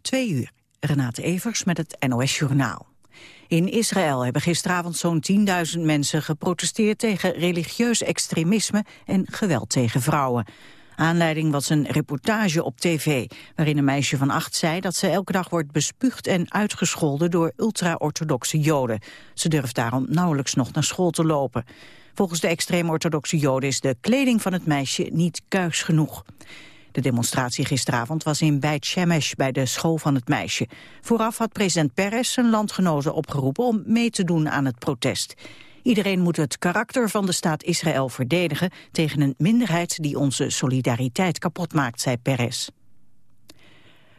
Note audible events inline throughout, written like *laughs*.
Twee uur. Renate Evers met het NOS Journaal. In Israël hebben gisteravond zo'n 10.000 mensen geprotesteerd tegen religieus extremisme en geweld tegen vrouwen. Aanleiding was een reportage op tv, waarin een meisje van acht zei dat ze elke dag wordt bespuugd en uitgescholden door ultra-orthodoxe joden. Ze durft daarom nauwelijks nog naar school te lopen. Volgens de extreem-orthodoxe joden is de kleding van het meisje niet kuis genoeg. De demonstratie gisteravond was in Beit Shemesh bij de school van het meisje. Vooraf had president Peres zijn landgenoten opgeroepen om mee te doen aan het protest. Iedereen moet het karakter van de staat Israël verdedigen tegen een minderheid die onze solidariteit kapot maakt, zei Peres.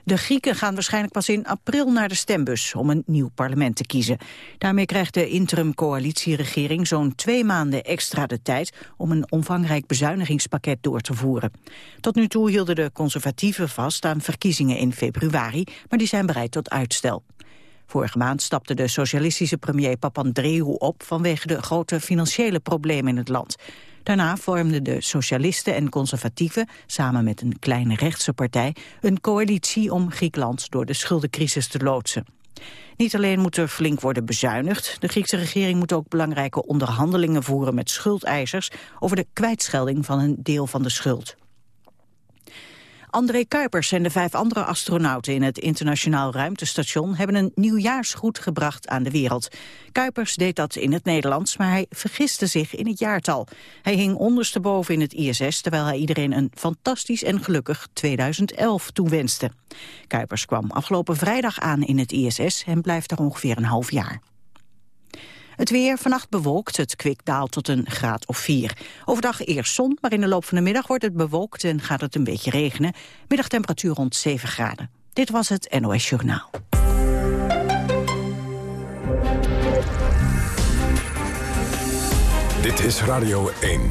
De Grieken gaan waarschijnlijk pas in april naar de stembus om een nieuw parlement te kiezen. Daarmee krijgt de interim-coalitieregering zo'n twee maanden extra de tijd om een omvangrijk bezuinigingspakket door te voeren. Tot nu toe hielden de conservatieven vast aan verkiezingen in februari, maar die zijn bereid tot uitstel. Vorige maand stapte de socialistische premier Papandreou op vanwege de grote financiële problemen in het land. Daarna vormden de socialisten en conservatieven, samen met een kleine rechtse partij, een coalitie om Griekenland door de schuldencrisis te loodsen. Niet alleen moet er flink worden bezuinigd, de Griekse regering moet ook belangrijke onderhandelingen voeren met schuldeisers over de kwijtschelding van een deel van de schuld. André Kuipers en de vijf andere astronauten in het internationaal ruimtestation hebben een nieuwjaarsgroet gebracht aan de wereld. Kuipers deed dat in het Nederlands, maar hij vergiste zich in het jaartal. Hij hing ondersteboven in het ISS, terwijl hij iedereen een fantastisch en gelukkig 2011 toewenste. Kuipers kwam afgelopen vrijdag aan in het ISS en blijft daar ongeveer een half jaar. Het weer vannacht bewolkt, het kwik daalt tot een graad of 4. Overdag eerst zon, maar in de loop van de middag wordt het bewolkt en gaat het een beetje regenen. Middagtemperatuur rond 7 graden. Dit was het NOS Journaal. Dit is Radio 1.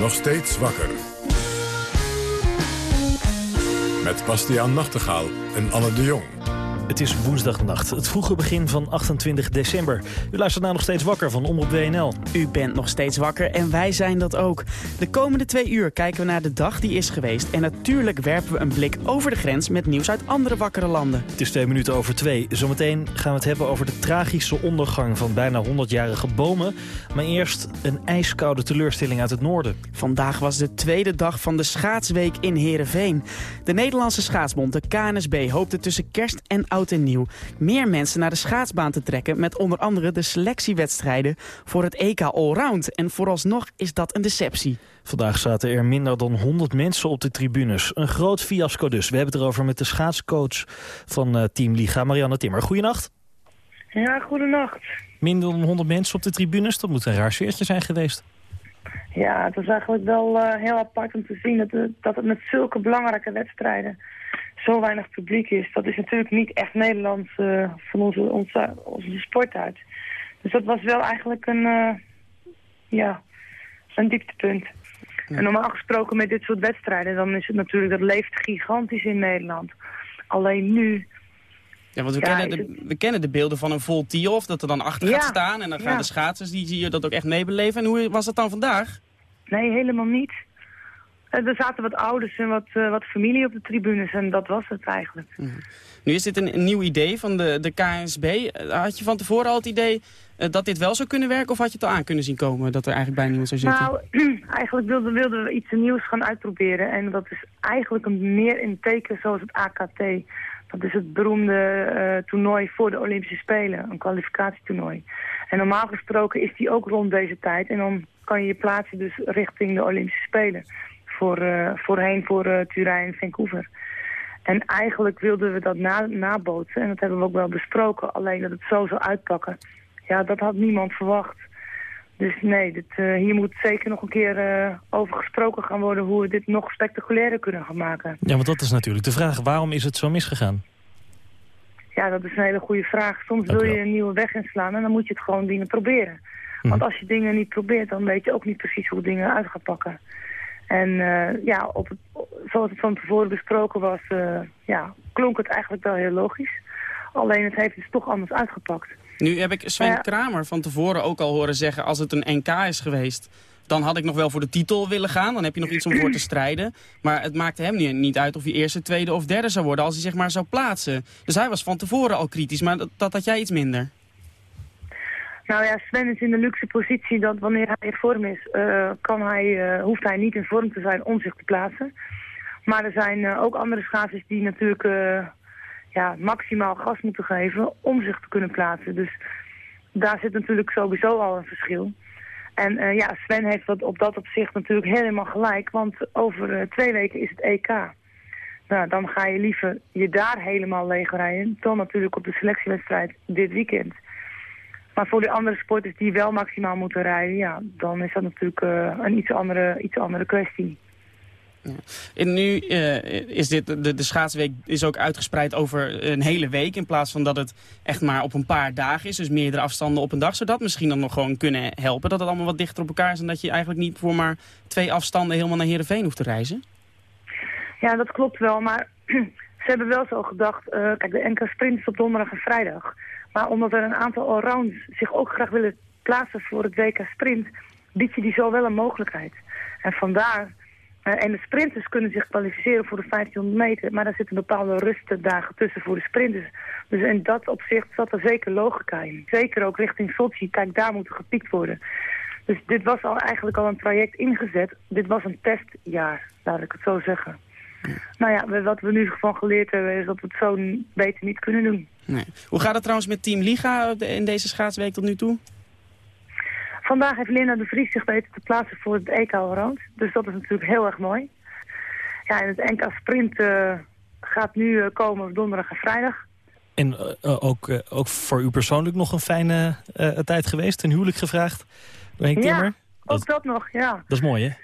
Nog steeds wakker. Met Bastiaan Nachtegaal en Anne de Jong. Het is woensdagnacht, het vroege begin van 28 december. U luistert nou nog steeds wakker van Omroep WNL. U bent nog steeds wakker en wij zijn dat ook. De komende twee uur kijken we naar de dag die is geweest... en natuurlijk werpen we een blik over de grens met nieuws uit andere wakkere landen. Het is twee minuten over twee. Zometeen gaan we het hebben over de tragische ondergang van bijna 100-jarige bomen. Maar eerst een ijskoude teleurstelling uit het noorden. Vandaag was de tweede dag van de schaatsweek in Heerenveen. De Nederlandse schaatsbond, de KNSB, hoopte tussen kerst en oud en nieuw meer mensen naar de schaatsbaan te trekken... met onder andere de selectiewedstrijden voor het EK Allround. En vooralsnog is dat een deceptie. Vandaag zaten er minder dan 100 mensen op de tribunes. Een groot fiasco dus. We hebben het erover met de schaatscoach van uh, Team Liga, Marianne Timmer. Goedenacht. Ja, goedenacht. Minder dan 100 mensen op de tribunes, dat moet een raar sfeertje zijn geweest. Ja, het was eigenlijk wel uh, heel apart om te zien dat dat het met zulke belangrijke wedstrijden zo weinig publiek is. Dat is natuurlijk niet echt Nederlands uh, van onze, onze, onze sport uit. Dus dat was wel eigenlijk een, uh, ja, een dieptepunt. En normaal gesproken met dit soort wedstrijden, dan is het natuurlijk, dat leeft gigantisch in Nederland. Alleen nu... Ja, want we, kennen, de, we kennen de beelden van een vol Tiof, dat er dan achter gaat staan. En dan gaan de schaatsers, die zie je dat ook echt meebeleven. En hoe was dat dan vandaag? Nee, helemaal niet. Eh, er zaten wat ouders en wat, uh, wat familie op de tribunes en dat was het eigenlijk. Mhm. Nu is dit een, nieuw idee van de, de KNSB. Eh, had je van tevoren al het idee dat dit wel zou kunnen werken of had je het al aan kunnen zien komen dat er eigenlijk bij niemand zou zitten? Nou, *clears throat* eigenlijk wilden, wilden we iets nieuws gaan uitproberen en dat is eigenlijk een meer in teken zoals het AKT. Dat is het beroemde toernooi voor de Olympische Spelen, een kwalificatietoernooi. En normaal gesproken is die ook rond deze tijd en dan kan je je plaatsen dus richting de Olympische Spelen voor, uh, voorheen voor uh, Turijn en Vancouver. En eigenlijk wilden we dat na, nabootsen en dat hebben we ook wel besproken. Alleen dat het zo zou uitpakken, ja, dat had niemand verwacht. Dus nee, dit, uh, hier moet zeker nog een keer over gesproken gaan worden... hoe we dit nog spectaculairer kunnen gaan maken. Ja, want dat is natuurlijk de vraag. Waarom is het zo misgegaan? Ja, dat is een hele goede vraag. Soms wil je een nieuwe weg inslaan en dan moet je het gewoon dingen proberen. Want mhm. als je dingen niet probeert, dan weet je ook niet precies hoe dingen uit gaan pakken. En uh, ja, op het, zoals het van tevoren besproken was, uh, ja, klonk het eigenlijk wel heel logisch. Alleen het heeft dus toch anders uitgepakt. Nu heb ik Sven Kramer van tevoren ook al horen zeggen... als het een NK is geweest, dan had ik nog wel voor de titel willen gaan. Dan heb je nog iets om voor te strijden. Maar het maakte hem niet, niet uit of hij eerste, tweede of derde zou worden... als hij zich maar zou plaatsen. Dus hij was van tevoren al kritisch, maar dat, dat had jij iets minder. Nou ja, Sven is in de luxe positie dat wanneer hij in vorm is, uh, kan hij, uh, hoeft hij niet in vorm te zijn om zich te plaatsen. Maar er zijn uh, ook andere schaatsers die natuurlijk ja, maximaal gas moeten geven om zich te kunnen plaatsen. Dus daar zit natuurlijk sowieso al een verschil. En ja, Sven heeft dat op dat opzicht natuurlijk helemaal gelijk, want over twee weken is het EK. Nou, dan ga je liever je daar helemaal leeg rijden dan natuurlijk op de selectiewedstrijd dit weekend. Maar voor de andere sporters die wel maximaal moeten rijden, ja, dan is dat natuurlijk uh, een iets andere, iets andere kwestie. Ja. En nu uh, is dit, de, de schaatsweek is ook uitgespreid over een hele week... in plaats van dat het echt maar op een paar dagen is. Dus meerdere afstanden op een dag. Zou dat misschien dan nog gewoon kunnen helpen? Dat het allemaal wat dichter op elkaar is... en dat je eigenlijk niet voor maar twee afstanden helemaal naar Heerenveen hoeft te reizen? Ja, dat klopt wel. Maar *clears throat* ze hebben wel zo gedacht... Uh, kijk, de NK Sprint is op donderdag en vrijdag... Maar omdat er een aantal allrounds zich ook graag willen plaatsen voor het WK Sprint, biedt je die zo wel een mogelijkheid. En vandaar, uh, en de sprinters kunnen zich kwalificeren voor de 1500 meter, maar daar zitten bepaalde rustdagen tussen voor de sprinters. Dus in dat opzicht zat er zeker logica in. Zeker ook richting Sochi, kijk daar moet gepiekt worden. Dus dit was al eigenlijk al een traject ingezet. Dit was een testjaar, laat ik het zo zeggen. Nou ja, wat we nu van geleerd hebben is dat we het zo beter niet kunnen doen. Nee. Hoe gaat het trouwens met Team Liga in deze schaatsweek tot nu toe? Vandaag heeft Linda de Vries zich weten te plaatsen voor het EK Allround. Dus dat is natuurlijk heel erg mooi. Ja, en het NK Sprint uh, gaat nu uh, komen donderdag en vrijdag. En uh, ook, ook voor u persoonlijk nog een fijne tijd geweest? Een huwelijk gevraagd door Henk Timmer? Ja, ook dat nog, ja. Dat is mooi, hè?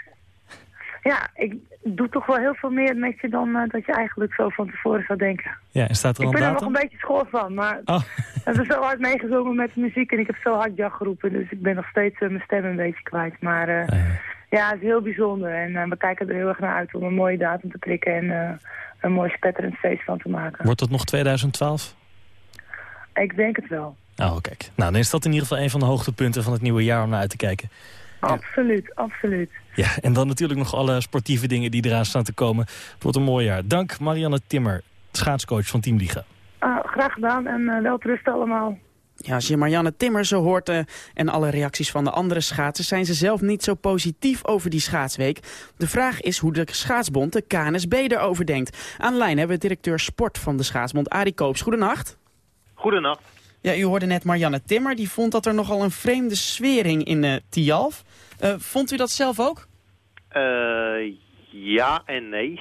Ja, ik doe toch wel heel veel meer met je dan uh, dat je eigenlijk zo van tevoren zou denken. Ja, en staat er ik ben er nog een beetje schoor van, maar oh. we hebben zo hard meegezongen met de muziek en ik heb zo hard ja geroepen. Dus ik ben nog steeds uh, mijn stem een beetje kwijt. Maar uh, ja. ja, het is heel bijzonder en we kijken er heel erg naar uit om een mooie datum te prikken en een mooi spetterend feest van te maken. Wordt dat nog 2012? Ik denk het wel. Oh, kijk. Nou, dan is dat in ieder geval een van de hoogtepunten van het nieuwe jaar om naar uit te kijken. Absoluut, absoluut. Ja, en dan natuurlijk nog alle sportieve dingen die eraan staan te komen. Het wordt een mooi jaar. Dank Marianne Timmer, schaatscoach van Team Liga. Uh, graag gedaan en uh, wel rust allemaal. Ja, als je Marianne Timmer zo hoort uh, en alle reacties van de andere schaatsers... zijn ze zelf niet zo positief over die schaatsweek. De vraag is hoe de schaatsbond, de KNSB, erover denkt. Aan de lijn hebben we directeur sport van de schaatsbond, Arie Koops. Goedenacht. Goedenacht. Ja, u hoorde net Marianne Timmer. Die vond dat er nogal een vreemde sfering in uh, Tialf. Uh, vond u dat zelf ook? Uh, ja en nee.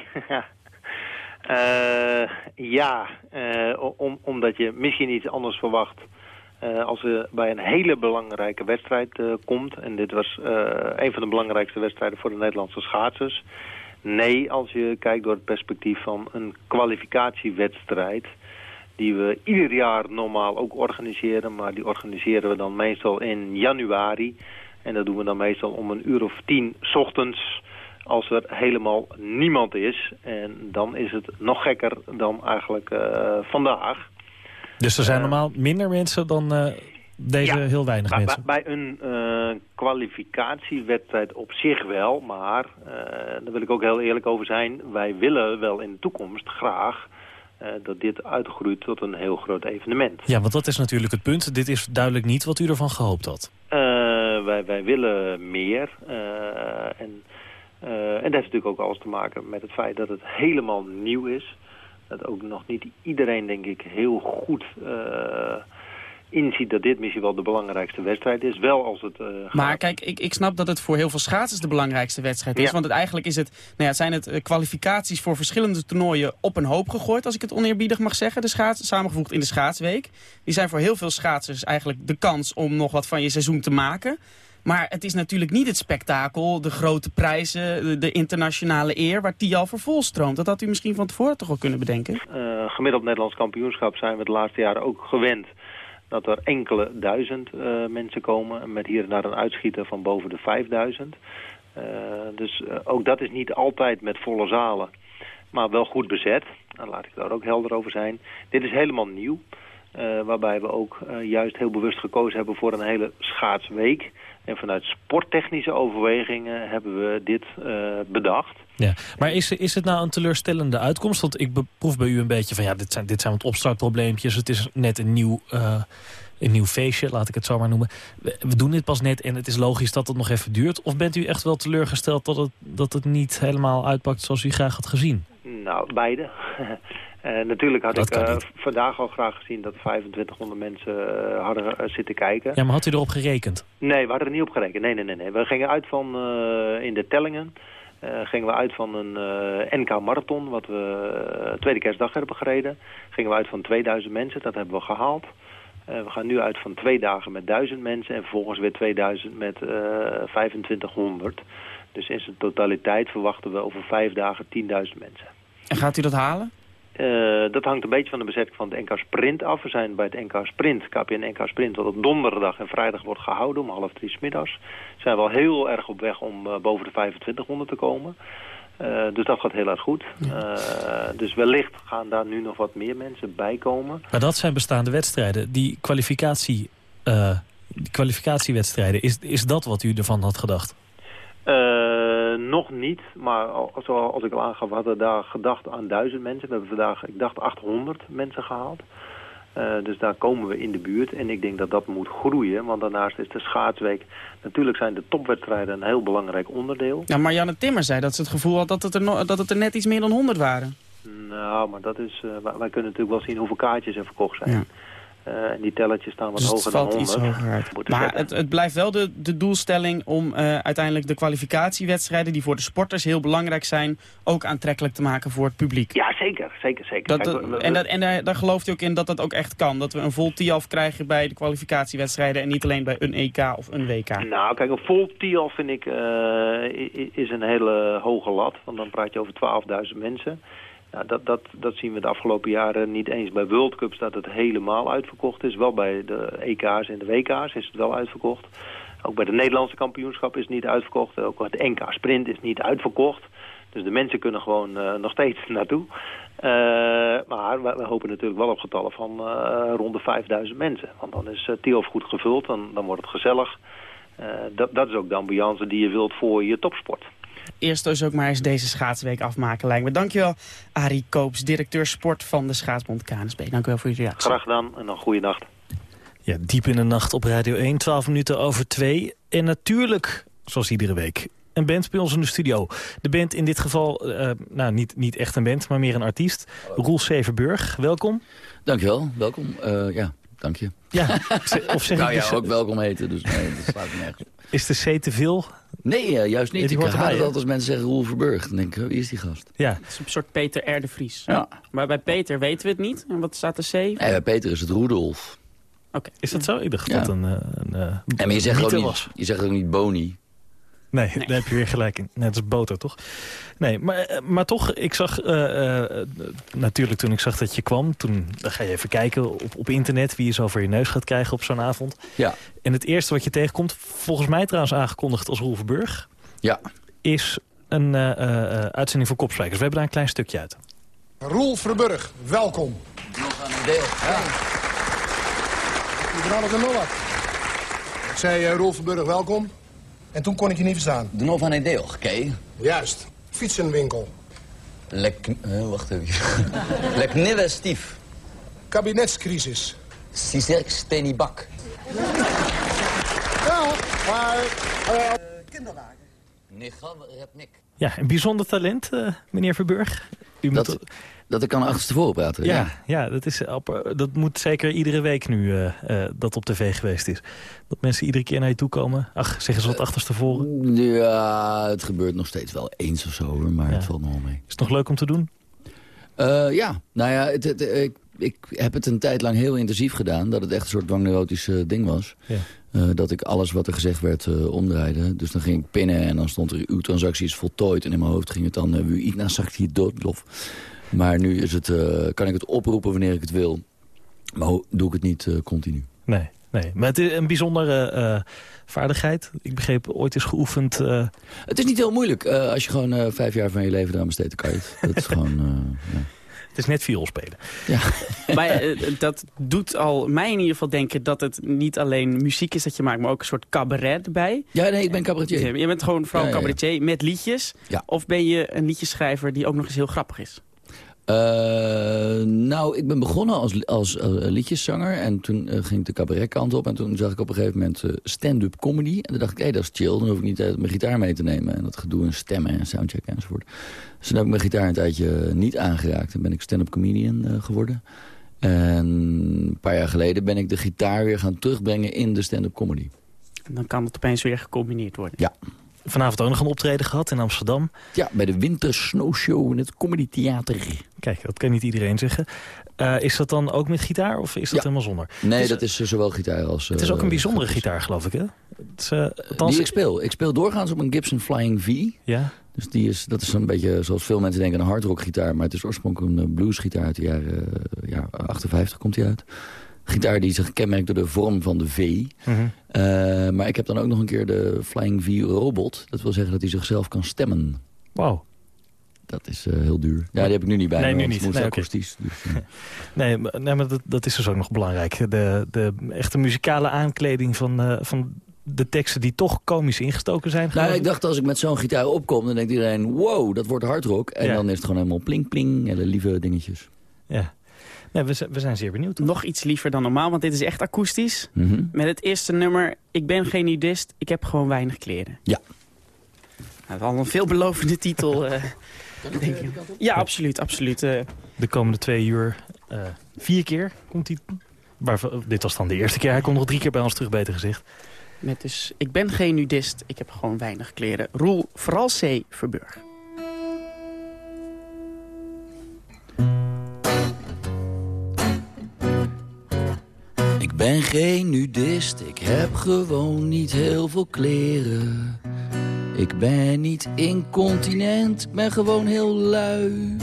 uh, *laughs* ja, om, omdat je misschien iets anders verwacht als je bij een hele belangrijke wedstrijd komt. En dit was een van de belangrijkste wedstrijden voor de Nederlandse schaatsers. Nee, als je kijkt door het perspectief van een kwalificatiewedstrijd die we ieder jaar normaal ook organiseren. Maar die organiseren we dan meestal in januari. En dat doen we dan meestal om een uur of tien ochtends als er helemaal niemand is. En dan is het nog gekker dan eigenlijk uh, vandaag. Dus er zijn uh, normaal minder mensen dan uh, deze ja, heel weinig bij, mensen? Bij een kwalificatiewedstrijd op zich wel. Maar daar wil ik ook heel eerlijk over zijn. Wij willen wel in de toekomst graag dat dit uitgroeit tot een heel groot evenement. Ja, want dat is natuurlijk het punt. Dit is duidelijk niet wat u ervan gehoopt had. Uh, wij, wij willen meer. Uh, en, en dat heeft natuurlijk ook alles te maken met het feit dat het helemaal nieuw is. Dat ook nog niet iedereen, denk ik, heel goed inziet dat dit misschien wel de belangrijkste wedstrijd is. Wel als het uh, Maar kijk, ik, ik snap dat het voor heel veel schaatsers de belangrijkste wedstrijd is. Ja. Want het, eigenlijk is het, nou ja, zijn het uh, kwalificaties voor verschillende toernooien op een hoop gegooid. Als ik het oneerbiedig mag zeggen. De schaats, samengevoegd in de schaatsweek. Die zijn voor heel veel schaatsers eigenlijk de kans om nog wat van je seizoen te maken. Maar het is natuurlijk niet het spektakel, de grote prijzen, de, de internationale eer... waar Tial voor volstroomt. Dat had u misschien van tevoren toch al kunnen bedenken? Uh, gemiddeld Nederlands kampioenschap zijn we de laatste jaren ook gewend dat er enkele duizend uh, mensen komen met hier en daar een uitschieter van boven de 5000. Uh, dus uh, ook dat is niet altijd met volle zalen, maar wel goed bezet. Dan laat ik daar ook helder over zijn. Dit is helemaal nieuw. waarbij we ook juist heel bewust gekozen hebben voor een hele schaatsweek. En vanuit sporttechnische overwegingen hebben we dit bedacht. Ja, maar is, is het nou een teleurstellende uitkomst? Want ik beproef bij u een beetje van ja, dit zijn, dit zijn wat opstartprobleempjes. Het is net een nieuw, uh, een nieuw feestje, laat ik het zo maar noemen. We doen dit pas net en het is logisch dat het nog even duurt. Of bent u echt wel teleurgesteld dat het, dat het niet helemaal uitpakt zoals u graag had gezien? Nou, beide. Uh, natuurlijk had ik uh, vandaag al graag gezien dat 2500 mensen uh, hadden zitten kijken. Ja, maar had u erop gerekend? Nee, we hadden er niet op gerekend. Nee, nee, nee. nee. We gingen uit van in de tellingen uh, gingen we uit van een uh, NK Marathon, wat we uh, tweede kerstdag hebben gereden. Gingen we uit van 2000 mensen, dat hebben we gehaald. we gaan nu uit van twee dagen met 1000 mensen en vervolgens weer 2000 met 2500. Dus in zijn totaliteit verwachten we over vijf dagen 10.000 mensen. En gaat u dat halen? Uh, dat hangt een beetje van de bezetting van het NK Sprint af. We zijn bij het NK Sprint, KPN NK Sprint, wat op donderdag en vrijdag wordt gehouden om half drie smiddags. Zijn we al heel erg op weg om uh, boven de 2500 te komen. Uh, dus dat gaat heel erg goed. dus wellicht gaan daar nu nog wat meer mensen bij komen. Maar dat zijn bestaande wedstrijden. Die, kwalificatie, die kwalificatiewedstrijden, is, is dat wat u ervan had gedacht? Nog niet, maar zoals ik al aangaf, we hadden daar gedacht aan duizend mensen. We hebben vandaag, ik dacht, 800 mensen gehaald. Uh, dus daar komen we in de buurt en ik denk dat dat moet groeien. Want daarnaast is de schaatsweek... Natuurlijk zijn de topwedstrijden een heel belangrijk onderdeel. Ja, Marianne Timmer zei dat ze het gevoel had dat het er, no dat het er net iets meer dan 100 waren. Nou, maar dat is, uh, wij, kunnen natuurlijk wel zien hoeveel kaartjes er verkocht zijn. Ja. Uh, en die tellertjes staan wat dus hoger dan 100. Iets hoger uit. Maar het, het, blijft wel de, de doelstelling om uh, uiteindelijk de kwalificatiewedstrijden... die voor de sporters heel belangrijk zijn... ook aantrekkelijk te maken voor het publiek. Ja, zeker. Zeker, zeker. Dat, Kijk, we, en dat, en daar, daar gelooft u ook in dat dat ook echt kan? Dat we een vol TIAF krijgen bij de kwalificatiewedstrijden... en niet alleen bij een EK of een WK? Nou, kijk, een vol TIAF vind ik uh, is een hele hoge lat. Want dan praat je over 12.000 mensen... Nou, dat, dat, dat zien we de afgelopen jaren niet eens bij World Cups dat het helemaal uitverkocht is. Wel bij de EK's en de WK's is het wel uitverkocht. Ook bij de Nederlandse kampioenschap is het niet uitverkocht. Ook het NK Sprint is niet uitverkocht. Dus de mensen kunnen gewoon uh, nog steeds *laughs* naartoe. Uh, maar we, hopen natuurlijk wel op getallen van uh, rond de 5000 mensen. Want dan is uh, Tiof goed gevuld, dan, dan wordt het gezellig. dat, dat is ook de ambiance die je wilt voor je topsport eerst dus ook maar eens deze schaatsweek afmaken, lijkt me. Dankjewel, Arie Koops, directeur sport van de Schaatsbond KNSB. Dank u wel voor uw reactie. Graag gedaan en een goede nacht. Ja, diep in de nacht op Radio 1, 12 minuten over 2. En natuurlijk, zoals iedere week, een band bij ons in de studio. De band in dit geval, uh, nou niet, niet echt een band, maar meer een artiest. Roel Severburg, welkom. Dankjewel, welkom. Uh, ja, dank je. Ja, of zeg *laughs* nou ja, ook welkom heten, dus nee, dat slaat me nergens. Is de C te veel? Nee, uh, juist niet. Ik haat het altijd als mensen zeggen Roel Verburg. Dan denk ik, wie is die gast? Ja. Het is een soort Peter R. de Vries. Ja. Maar bij Peter weten we het niet. En wat staat er C? Nee, bij Peter is het Roedolf. Oké. Is dat zo? Ik dacht ja. dat een, een, een en maar je zegt, ook niet, je zegt ook niet Boni. Nee, nee, daar heb je weer gelijk in. Net als boter, toch? Nee, maar, eh, maar toch, ik zag... Uh, uh, natuurlijk toen ik zag dat je kwam... toen ga je even kijken op, op internet... wie je zo voor je neus gaat krijgen op zo'n avond. Ja. En het eerste wat je tegenkomt... volgens mij trouwens aangekondigd als Roel Verburg... Ja. is een uitzending voor Kopspijkers. We hebben daar een klein stukje uit. Roel Verburg, welkom. Nog aan een deel. Ja. Ik ben alles nul Ik zei Roel Verburg, welkom. En toen kon ik je niet verstaan. De Nova Ideo, oké. Juist. Fietsenwinkel. Lek... Uh, wacht even. *laughs* Lek nieuwe stief. Kabinetscrisis. Cicerk Stenibak. Ja, maar... Uh, kinderwagen. Repnik. Ja, een bijzonder talent, uh, meneer Verburg. U moet... dat ik kan achterstevoren praten. Ja, ja. ja dat, is, dat moet zeker iedere week nu uh, uh, dat op tv geweest is. Dat mensen iedere keer naar je toe komen. Ach, zeggen ze wat achterstevoren? Ja, het gebeurt nog steeds wel eens of zo, maar ja. het valt nog wel mee. Is het nog leuk om te doen? ja, nou ja, het, het, ik, ik, heb het een tijd lang heel intensief gedaan. Dat het echt een soort dwangneurotisch ding was. Ja. Uh, dat ik alles wat er gezegd werd uh, omdraaide. Dus dan ging ik pinnen en dan stond er uw transactie is voltooid. En in mijn hoofd ging het dan, uh, u iets zakt hier doodlof. Maar nu is het, kan ik het oproepen wanneer ik het wil. Maar doe ik het niet continu. Nee, nee, maar het is een bijzondere vaardigheid. Ik begreep, ooit is geoefend... Het is niet heel moeilijk. als je gewoon vijf jaar van je leven eraan besteedt, kan je het. Dat is gewoon... ja. *laughs* Het is net viool spelen. Ja. *laughs* maar eh, dat doet al mij in ieder geval denken dat het niet alleen muziek is dat je maakt, maar ook een soort cabaret erbij. Ja, nee, ik ben cabaretier. Je bent gewoon vooral Ja, ja, ja. cabaretier met liedjes. Ja. Of ben je een liedjeschrijver die ook nog eens heel grappig is? Eh, nou, ik ben begonnen als, als eh, liedjeszanger. En toen eh, ging ik de cabaretkant op. En toen zag ik op een gegeven moment stand-up comedy. En toen dacht ik, hé, dat is chill. Dan hoef ik niet mijn gitaar mee te nemen. En dat gedoe en stemmen en soundcheck enzovoort. Dus toen heb ik mijn gitaar een tijdje niet aangeraakt. Toen ben ik stand-up comedian geworden. En een paar jaar geleden ben ik de gitaar weer gaan terugbrengen in de stand-up comedy. En dan kan het opeens weer gecombineerd worden. Ja. Vanavond ook nog een optreden gehad in Amsterdam. Ja, bij de Winter Snow Show in het Comedy Theater. Kijk, dat kan niet iedereen zeggen. Uh, is dat dan ook met gitaar of is dat Ja. helemaal zonder? Nee, is- dat is uh, zowel gitaar als... Het is ook een uh, bijzondere gitaar. geloof ik, hè? Het is, althans, Die ik speel. Ik speel doorgaans op een Gibson Flying V. Ja, Dus die is, dat is een beetje zoals veel mensen denken een hardrock gitaar. Maar het is oorspronkelijk een bluesgitaar uit de jaren ja, 58 komt die uit. Gitaar die zich kenmerkt door de vorm van de V. Mhm. Uh, maar ik heb dan ook nog een keer de Flying V Robot. Dat wil zeggen dat hij zichzelf kan stemmen. Wauw. Dat is uh, heel duur. Ja, die heb ik nu niet bij Nee, me, nu niet. moest Nee. Dus, uh, *laughs* Nee, maar, nee, maar dat, dat is dus ook nog belangrijk. De, de echte muzikale aankleding van, van de teksten die toch komisch ingestoken zijn. nou, ik dacht als ik met zo'n gitaar opkom, dan denkt iedereen... wow, dat wordt hardrock. En Ja. dan is het gewoon helemaal pling pling. Hele lieve dingetjes. Ja. Nee, we, zijn- we zijn zeer benieuwd. Nog iets liever dan normaal, want dit is echt akoestisch. Mhm. Met het eerste nummer, ik ben geen nudist, ik heb gewoon weinig kleren. Ja. Nou, wel een veelbelovende titel. eh, denk ik. Ja, absoluut, absoluut. eh. De komende twee uur eh, vier keer komt hij. Waarvan- dit was dan de eerste keer. Hij komt nog drie keer bij ons terug, beter gezegd. met dus, ik ben geen nudist, ik heb gewoon weinig kleren. Roel, vooral C. Verburg. Ben geen nudist, ik heb gewoon niet heel veel kleren. Ik ben niet incontinent, ik ben gewoon heel lui.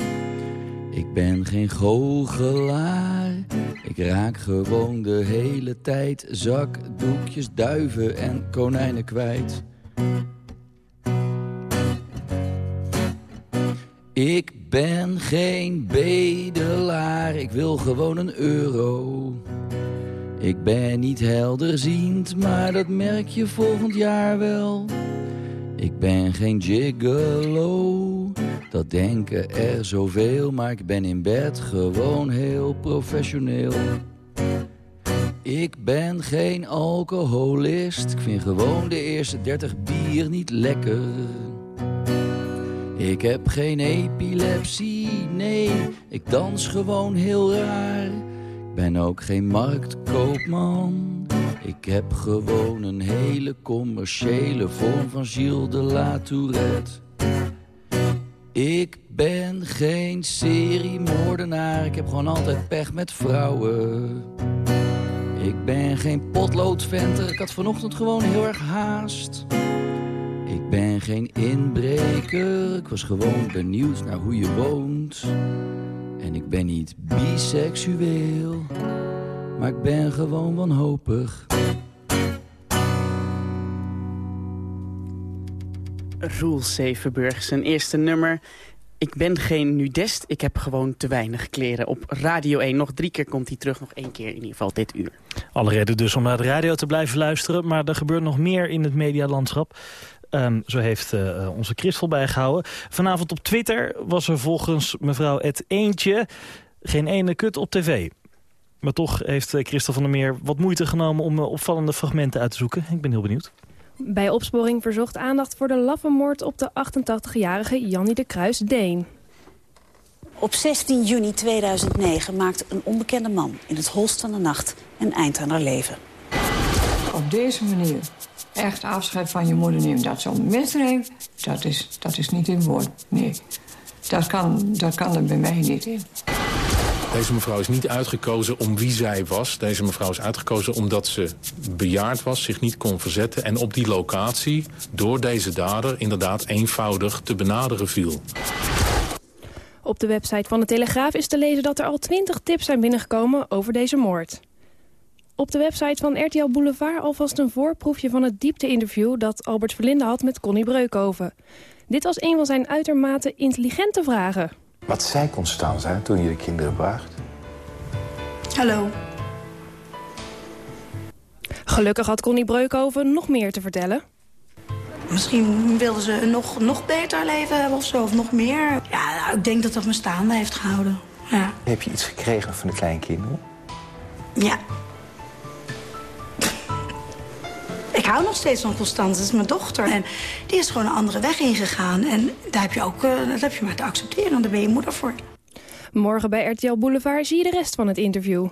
Ik ben geen goochelaar, ik raak gewoon de hele tijd zakdoekjes, duiven en konijnen kwijt. Ik ben geen bedelaar, ik wil gewoon een euro. Ik ben niet helderziend, maar dat merk je volgend jaar wel. Ik ben geen gigolo, dat denken er zoveel, maar ik ben in bed gewoon heel professioneel. Ik ben geen alcoholist, ik vind gewoon de eerste 30 bier niet lekker. Ik heb geen epilepsie, nee, ik dans gewoon heel raar. Ben ook geen marktkoopman. Ik heb gewoon een hele commerciële vorm van Gilles de La Tourette. Ik ben geen seriemoordenaar, ik heb gewoon altijd pech met vrouwen. Ik ben geen potloodventer, ik had vanochtend gewoon heel erg haast. Ik ben geen inbreker, ik was gewoon benieuwd naar hoe je woont. En ik ben niet biseksueel, maar ik ben gewoon wanhopig. Roel C. Verburg, zijn eerste nummer. Ik ben geen nudist, ik heb gewoon te weinig kleren. Op Radio 1, nog drie keer komt hij terug, nog één keer in ieder geval dit uur. Alle reden dus om naar de radio te blijven luisteren. Maar er gebeurt nog meer in het medialandschap. Ehm, zo heeft eh, onze Christel bijgehouden. Vanavond op Twitter was er volgens mevrouw Het Eentje geen ene kut op tv. Maar toch heeft eh, Christel van der Meer wat moeite genomen om eh, opvallende fragmenten uit te zoeken. Ik ben heel benieuwd. Bij opsporing verzocht aandacht voor de laffe moord op de 88-jarige Jannie de Kruis Deen. Op 16 juni 2009 maakte een onbekende man in het holst van de nacht een eind aan haar leven. Op deze manier echt afscheid van je moeder nemen, dat zo'n misdrijf, dat is, dat is niet in woord. Nee, dat kan, dat kan er bij mij niet in. Deze mevrouw is niet uitgekozen om wie zij was. Deze mevrouw is uitgekozen omdat ze bejaard was, zich niet kon verzetten... en op die locatie door deze dader inderdaad eenvoudig te benaderen viel. Op de website van de Telegraaf is te lezen dat er al 20 tips zijn binnengekomen over deze moord. Op de website van RTL Boulevard alvast een voorproefje van het diepte-interview... dat Albert Verlinde had met Connie Breukhoven. Dit was een van zijn uitermate intelligente vragen. Wat zei Constanza toen je de kinderen bracht? Hallo. Gelukkig had Connie Breukhoven nog meer te vertellen. Misschien wilden ze een nog, nog beter leven hebben of zo, of nog meer. Ja, ik denk dat dat me staande heeft gehouden. Ja. Heb je iets gekregen van de kleinkinderen? Ja. Ik hou nog steeds van Constance, dat is mijn dochter. En die is gewoon een andere weg ingegaan. En daar heb je ook, uh, dat heb je maar te accepteren, en daar ben je moeder voor. Morgen bij RTL Boulevard zie je de rest van het interview.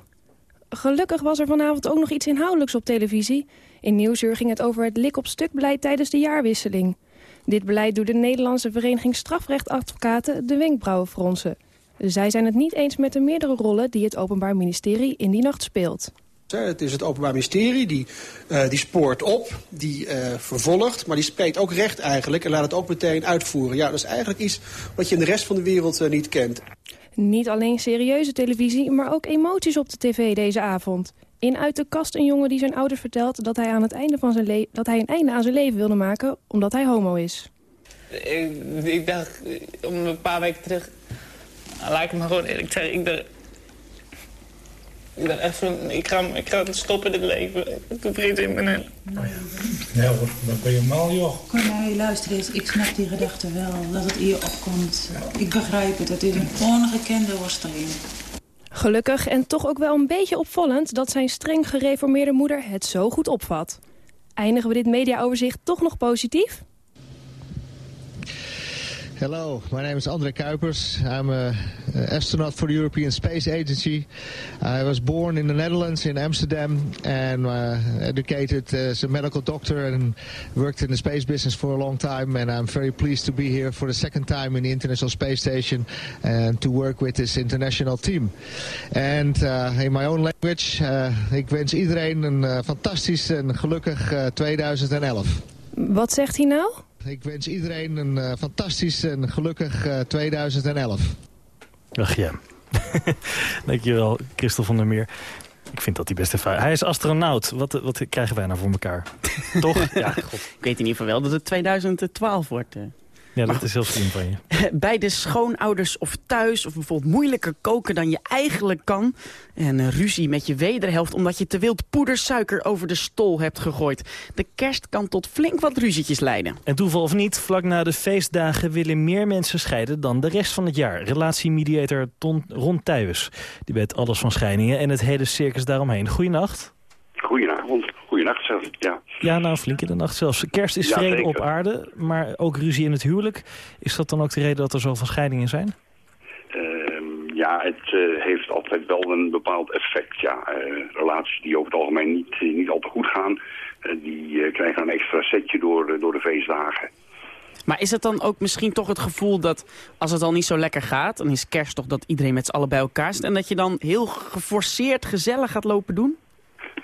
Gelukkig was er vanavond ook nog iets inhoudelijks op televisie. In Nieuwsuur ging het over het lik-op-stuk beleid tijdens de jaarwisseling. Dit beleid doet de Nederlandse Vereniging Strafrechtadvocaten de wenkbrauwen fronsen. Zij zijn het niet eens met de meerdere rollen die het Openbaar Ministerie in die nacht speelt. Het is het Openbaar Ministerie, die, uh, die spoort op, die uh, vervolgt... maar die spreekt ook recht eigenlijk en laat het ook meteen uitvoeren. Ja, dat is eigenlijk iets wat je in de rest van de wereld uh, niet kent. Niet alleen serieuze televisie, maar ook emoties op de tv deze avond. In Uit de Kast een jongen die zijn ouders vertelt dat hij, aan het einde van zijn dat hij een einde aan zijn leven wilde maken omdat hij homo is. Ik, ik dacht, om een paar weken terug, laat ik me gewoon eerlijk zeggen, ik dacht, ik dacht echt van, ik ga, ik ga stoppen in het leven. Ik heb meer in. Nee hoor, dan ben je mal, joh. Corné, luister eens. Ik snap die gedachte wel, dat het hier opkomt. Ik begrijp het, het is een ongekende worsteling. Gelukkig en toch ook wel een beetje opvallend... dat zijn streng gereformeerde moeder het zo goed opvat. Eindigen we dit mediaoverzicht toch nog positief? Hello, my name is Andre Kuipers. I'm an astronaut for the European Space Agency. I was born in the Netherlands, in Amsterdam, and uh, educated as a medical doctor and worked in the space business for a long time. And I'm very pleased to be here for the second time in the International Space Station and to work with this international team. And uh, in my own language, uh, ik wens iedereen een uh, fantastisch en gelukkig 2011. Wat zegt hij nou? Ik wens iedereen een uh, fantastisch en gelukkig uh, 2011. Ach ja. *laughs* Dankjewel, Christel van der Meer. Ik vind dat hij best even... Hij is astronaut. Wat, wat krijgen wij nou voor elkaar? *laughs* Toch? Ja, God. Ik weet in ieder geval wel dat het 2012 wordt. Uh. Ja, dat is heel slim van je. *laughs* Bij de schoonouders of thuis of bijvoorbeeld moeilijker koken dan je eigenlijk kan. En een ruzie met je wederhelft omdat je te wild poedersuiker over de stol hebt gegooid. De kerst kan tot flink wat ruzietjes leiden. En toeval of niet, vlak na de feestdagen willen meer mensen scheiden dan de rest van het jaar. Relatiemediator Ron Thuijers. Die weet alles van scheidingen en het hele circus daaromheen. Goeienacht. Zelfs, ja. Ja, nou, flink in de nacht zelfs. Kerst is vrede ja, op aarde, maar ook ruzie in het huwelijk. Is dat dan ook de reden dat er zoveel scheidingen zijn? Uh, ja, het uh, heeft altijd wel een bepaald effect, ja. Uh, relaties die over het algemeen niet, niet al te goed gaan... die krijgen een extra setje door, door de feestdagen. Maar is het dan ook misschien toch het gevoel dat als het al niet zo lekker gaat... dan is kerst toch dat iedereen met z'n allen bij elkaar zit... en dat je dan heel geforceerd gezellig gaat lopen doen?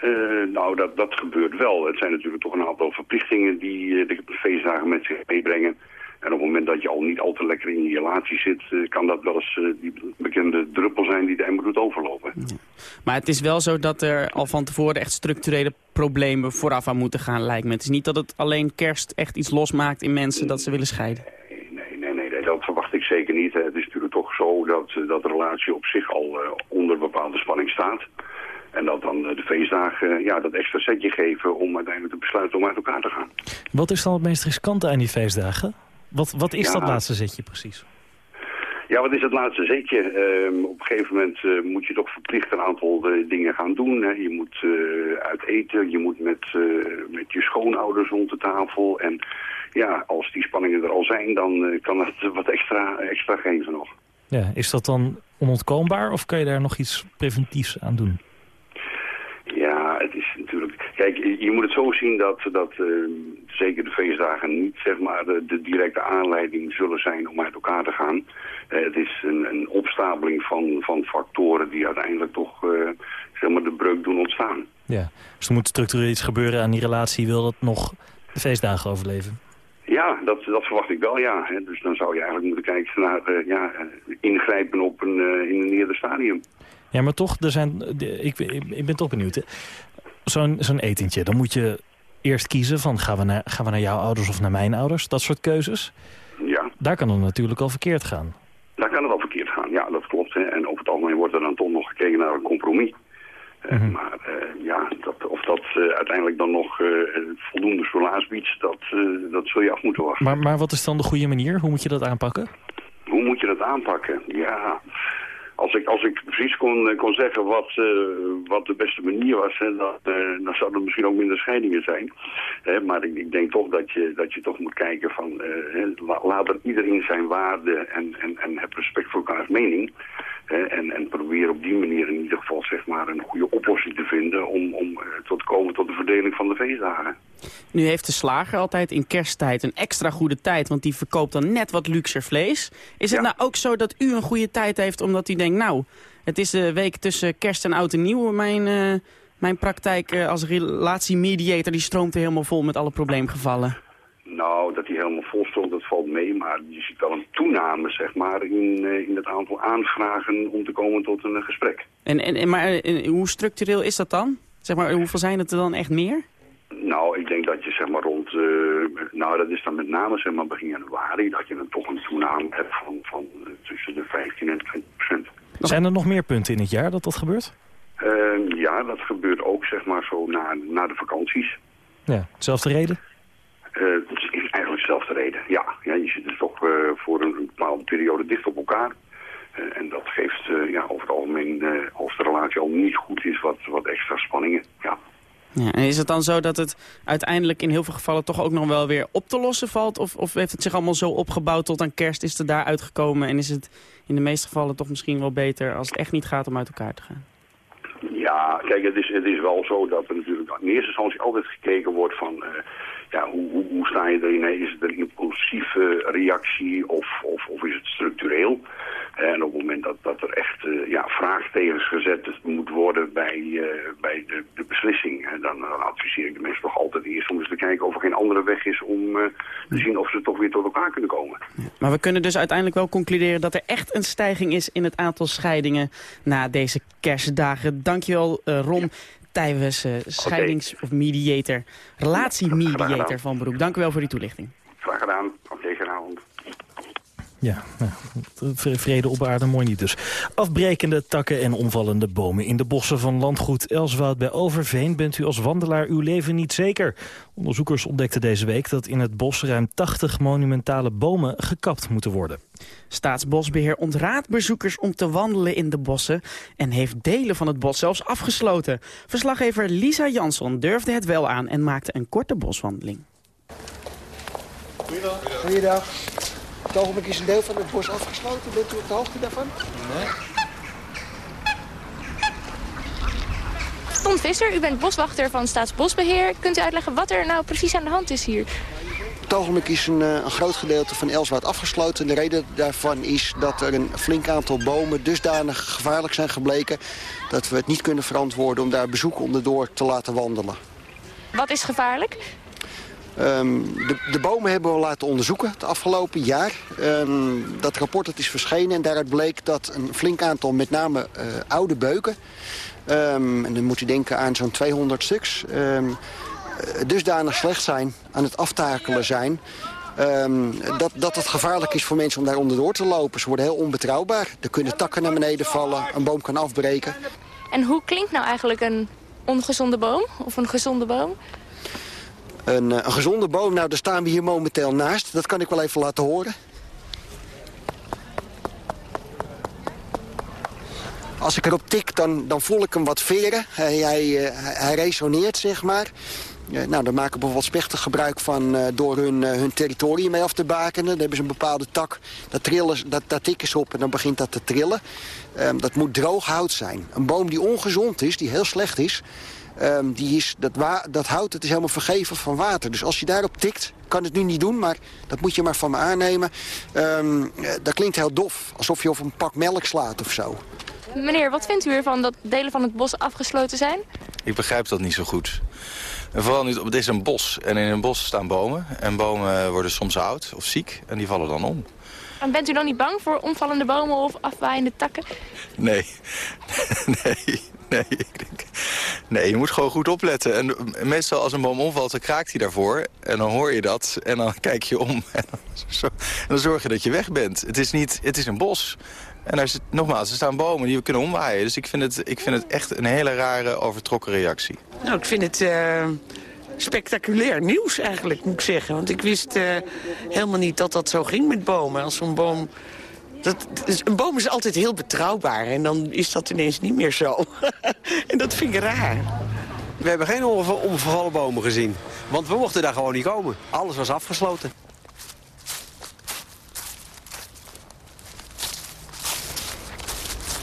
Uh, nou, dat, dat gebeurt wel. Het zijn natuurlijk toch een aantal verplichtingen die uh, de feestdagen met zich meebrengen. En op het moment dat je al niet al te lekker in je relatie zit... Uh, kan dat wel eens die bekende druppel zijn die de emmer doet overlopen. Ja. Maar het is wel zo dat er al van tevoren echt structurele problemen vooraf aan moeten gaan, lijkt me. Het is niet dat het alleen kerst echt iets losmaakt in mensen dat ze willen scheiden. Nee, nee, nee, nee dat verwacht ik zeker niet. Het is natuurlijk toch zo dat, dat de relatie op zich al onder bepaalde spanning staat... En dat dan de feestdagen ja, dat extra setje geven om uiteindelijk te besluiten om uit elkaar te gaan. Wat is dan het meest riskante aan die feestdagen? Wat, wat is ja, dat laatste zetje precies? Ja, wat is het laatste zetje? Uh, op een gegeven moment uh, moet je toch verplicht een aantal uh, dingen gaan doen. Hè. Je moet uit eten, je moet met, met je schoonouders rond de tafel. En ja, als die spanningen er al zijn, dan kan dat *laughs* wat extra, extra geven nog. Ja, is dat dan onontkoombaar of kan je daar nog iets preventiefs aan doen? Ja, het is natuurlijk... Kijk, je moet het zo zien dat, dat uh, zeker de feestdagen niet zeg maar, de, de, directe aanleiding zullen zijn om uit elkaar te gaan. Uh, het is een, een, opstapeling van, van factoren die uiteindelijk toch uh, zeg maar de breuk doen ontstaan. Ja, dus er moet structureel iets gebeuren aan die relatie. Wil dat nog de feestdagen overleven? Ja, dat, dat verwacht ik wel, ja. Dus dan zou je eigenlijk moeten kijken naar ja, ingrijpen op een, in een eerder stadium. Ja, maar toch, er zijn, ik, ik ben toch benieuwd. Zo'n zo'n etentje, dan moet je eerst kiezen van gaan we, naar, gaan we naar jouw ouders of naar mijn ouders. Dat soort keuzes. Ja. Daar kan het natuurlijk al verkeerd gaan. Daar kan het al verkeerd algemeen wordt er dan toch nog gekeken naar een compromis. Uh, Maar uh, ja, dat, of dat uh, uiteindelijk dan nog voldoende soelaas biedt, dat, dat zul je af moeten wachten. Maar, maar wat is dan de goede manier? Hoe moet je dat aanpakken? Hoe moet je dat aanpakken? Ja, als ik, als ik precies kon, kon zeggen wat, wat de beste manier was, hè, dan, dan zouden er misschien ook minder scheidingen zijn. maar ik, ik, denk toch dat je, dat je toch moet kijken van, laat er iedereen zijn waarde en, en, en heb respect voor elkaars mening. En, en probeer op die manier in ieder geval zeg maar, een goede oplossing te vinden om, om eh, tot te komen tot de verdeling van de feestdagen. Nu heeft de slager altijd in kersttijd een extra goede tijd, want die verkoopt dan net wat luxer vlees. Is het nou ook zo dat u een goede tijd heeft omdat u denkt, nou, het is de week tussen kerst en oud en nieuw, mijn, uh, mijn praktijk uh, als relatiemediator, die stroomt er helemaal vol met alle probleemgevallen? Nou, dat hij helemaal vol stond, dat valt mee. Maar je ziet wel een toename, zeg maar, in, uh, in het aantal aanvragen om te komen tot een gesprek. En, en, maar uh, hoe structureel is dat dan? Zeg maar, hoeveel zijn het er dan echt meer? Nou, ik denk dat je zeg maar rond, nou dat is dan met name zeg maar begin januari, dat je dan toch een toename hebt van, van tussen de 15 en 20 procent. Zijn er nog meer punten in het jaar dat dat gebeurt? Ehm, ja, dat gebeurt ook zeg maar zo na, na de vakanties. Ja, dezelfde reden? Uh, dezelfde reden, ja. ja je zit dus toch uh, voor een, bepaalde periode dicht op elkaar. Uh, en dat geeft ja, over het algemeen, als de relatie al niet goed is, wat, wat extra spanningen. Ja. Ja, en is het dan zo dat het uiteindelijk in heel veel gevallen toch ook nog wel weer op te lossen valt? Of, of heeft het zich allemaal zo opgebouwd tot aan kerst, is het daar uitgekomen? En is het in de meeste gevallen toch misschien wel beter als het echt niet gaat om uit elkaar te gaan? Ja, kijk, het is, het is wel zo dat er natuurlijk in eerste instantie altijd gekeken wordt van... Uh, ja, hoe, hoe, hoe, sta je erin? Is het een impulsieve reactie of, of, of is het structureel? En op het moment dat, dat er echt uh, ja, vraagtekens gezet moet worden bij, uh, bij de, de beslissing... dan uh, adviseer ik de mensen toch altijd eerst om eens te kijken of er geen andere weg is... om te zien of ze toch weer tot elkaar kunnen komen. Maar we kunnen dus uiteindelijk wel concluderen dat er echt een stijging is... in het aantal scheidingen na deze kerstdagen. Dankjewel Ron. Ja. Tijwes, scheidings- okay. of mediator, relatiemediator van beroep. Dank u wel voor die toelichting. Graag gedaan. Ja, nou, vrede op aarde mooi niet dus. Afbrekende takken en omvallende bomen in de bossen van landgoed Elswoud bij Overveen... bent u als wandelaar uw leven niet zeker. Onderzoekers ontdekten deze week dat in het bos ruim 80 monumentale bomen gekapt moeten worden. Staatsbosbeheer ontraadt bezoekers om te wandelen in de bossen... en heeft delen van het bos zelfs afgesloten. Verslaggever Lisa Jansson durfde het wel aan en maakte een korte boswandeling. Goeiedag. Goeiedag. Op het ogenblik is een deel van het bos afgesloten. Bent u op de hoogte daarvan? Nee. Tom Visser, u bent boswachter van Staatsbosbeheer. Kunt u uitleggen wat er nou precies aan de hand is hier? Op het ogenblik is een, een groot gedeelte van Elswoud afgesloten. De reden daarvan is dat er een flink aantal bomen dusdanig gevaarlijk zijn gebleken... dat we het niet kunnen verantwoorden om daar bezoek onderdoor te laten wandelen. Wat is gevaarlijk? Um, de, de, bomen hebben we laten onderzoeken het afgelopen jaar. Um, dat rapport dat is verschenen en daaruit bleek dat een flink aantal, met name uh, oude beuken... Um, en dan moet u denken aan zo'n 200 stuks... dusdanig slecht zijn, aan het aftakelen zijn... dat, dat het gevaarlijk is voor mensen om daar onderdoor te lopen. Ze worden heel onbetrouwbaar. Er kunnen takken naar beneden vallen, een boom kan afbreken. En hoe klinkt nou eigenlijk een ongezonde boom of een gezonde boom? Een, een, gezonde boom, nou daar staan we hier momenteel naast. Dat kan ik wel even laten horen. Als ik erop tik, dan, dan voel ik hem wat veren. Hij, hij, hij resoneert, zeg maar. Uh, nou, daar maken bijvoorbeeld spechten gebruik van door hun, hun territorium mee af te bakenen. Dan hebben ze een bepaalde tak, daar, trillen, dat, daar tikken ze op en dan begint dat te trillen. Um, dat moet droog hout zijn. Een boom die ongezond is, die heel slecht is... Um, die is, dat, dat hout het is helemaal vergeven van water. Dus als je daarop tikt, kan het nu niet doen, maar dat moet je maar van me aannemen. Um, dat klinkt heel dof, alsof je op een pak melk slaat of zo. Meneer, wat vindt u ervan dat delen van het bos afgesloten zijn? Ik begrijp dat niet zo goed. En vooral nu, dit is een bos en in een bos staan bomen. En bomen worden soms oud of ziek en die vallen dan om. En bent u dan niet bang voor omvallende bomen of afwaaiende takken? Nee, *laughs* nee, nee, ik denk, Nee, je moet gewoon goed opletten. En meestal als een boom omvalt, dan kraakt hij daarvoor. En dan hoor je dat. En dan *laughs* kijk je om. *laughs* En dan, zo, en dan zorg je dat je weg bent. Het is, niet, het is een bos. En daar zit, nogmaals, er staan bomen die we kunnen omwaaien. Dus ik vind het, ik vind het echt een hele rare, overtrokken reactie. Nou, ik vind het uh, spectaculair nieuws eigenlijk, moet ik zeggen. Want ik wist uh, helemaal niet dat dat zo ging met bomen. Als zo'n boom... Dat, dus een boom is altijd heel betrouwbaar en dan is dat ineens niet meer zo. *laughs* en dat vind ik raar. We hebben geen omgevallen bomen gezien, want we mochten daar gewoon niet komen. Alles was afgesloten.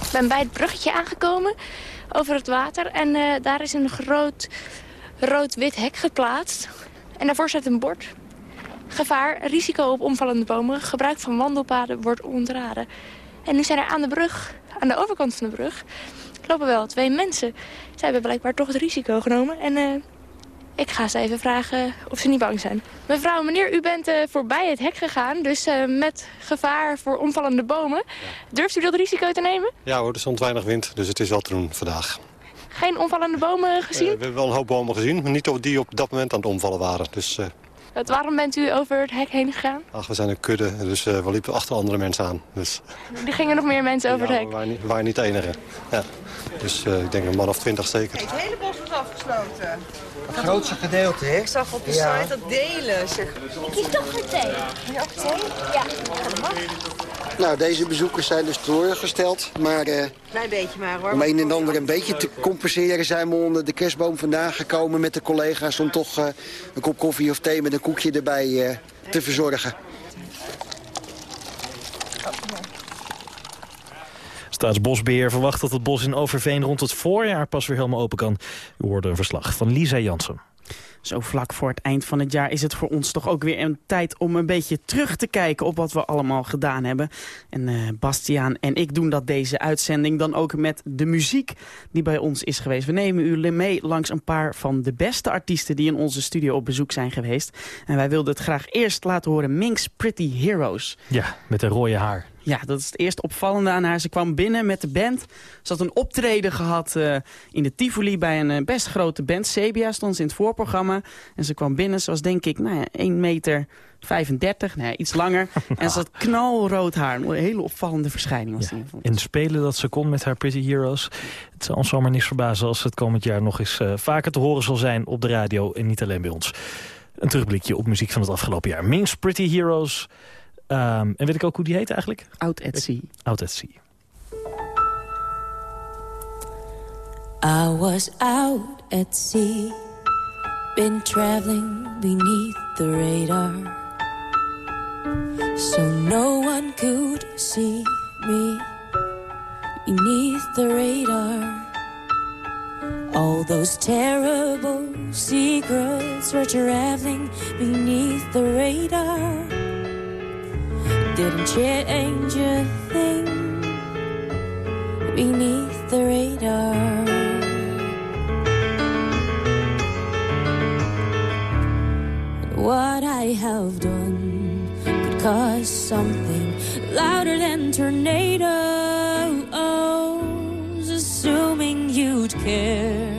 Ik ben bij het bruggetje aangekomen over het water. En uh, daar is een groot rood-wit hek geplaatst. En daarvoor staat een bord. Gevaar, risico op omvallende bomen, gebruik van wandelpaden wordt ontraden. En nu zijn er aan de brug, aan de overkant van de brug, lopen wel twee mensen. Zij hebben blijkbaar toch het risico genomen. En uh, ik ga ze even vragen of ze niet bang zijn. Mevrouw, meneer, u bent uh, voorbij het hek gegaan, dus uh, met gevaar voor omvallende bomen. Durft u dat risico te nemen? Ja hoor, er stond weinig wind, dus het is wel te doen vandaag. Geen omvallende bomen gezien? Uh, we hebben wel een hoop bomen gezien, maar niet die op dat moment aan het omvallen waren. Dus, het, waarom bent u over het hek heen gegaan? Ach, we zijn een kudde, dus we liepen achter andere mensen aan. Dus... Er gingen nog meer mensen over ja, het hek? we waren niet, we waren niet de enige. Ja. Dus ik denk een man of twintig zeker. Het hele bos was afgesloten. Het grootste gedeelte, hè? Ik zag op de ja. site dat delen. Zeg. Ik kies toch voor thee. Ja, ook thee? Ja, dat mag. Nou, deze bezoekers zijn dus teleurgesteld. Maar uh, Klein beetje maar, hoor. om een en ander een beetje te compenseren... zijn we onder de kerstboom vandaan gekomen met de collega's... om toch uh, een kop koffie of thee met een koekje erbij uh, te verzorgen. Staatsbosbeheer verwacht dat het bos in Overveen rond het voorjaar pas weer helemaal open kan. U hoorde een verslag van Lisa Jansen. Zo vlak voor het eind van het jaar is het voor ons toch ook weer een tijd om een beetje terug te kijken op wat we allemaal gedaan hebben. En uh, Bastiaan en ik doen dat deze uitzending dan ook met de muziek die bij ons is geweest. We nemen u mee langs een paar van de beste artiesten die in onze studio op bezoek zijn geweest. En wij wilden het graag eerst laten horen Minx Pretty Heroes. Ja, met een rode haar. Ja, dat is het eerst opvallende aan haar. Ze kwam binnen met de band. Ze had een optreden gehad uh, in de Tivoli bij een uh, best grote band. Sebia stond ze in het voorprogramma. En ze kwam binnen. Ze was denk ik nou ja, 1 meter 35, nee, iets langer. *laughs* En ze had knalrood haar. Een hele opvallende verschijning was ja. En spelen dat ze kon met haar Pretty Heroes. Het zal ons zomaar niks verbazen als het komend jaar nog eens uh, vaker te horen zal zijn op de radio. En niet alleen bij ons. Een terugblikje op muziek van het afgelopen jaar. Minx Pretty Heroes... Um, en weet ik ook hoe die heet eigenlijk? Out at Sea. Out at Sea. I was out at sea Been traveling beneath the radar So no one could see me Beneath the radar All those terrible secrets were traveling beneath the radar didn't change a thing beneath the radar. What I have done could cause something louder than tornadoes. Assuming you'd care,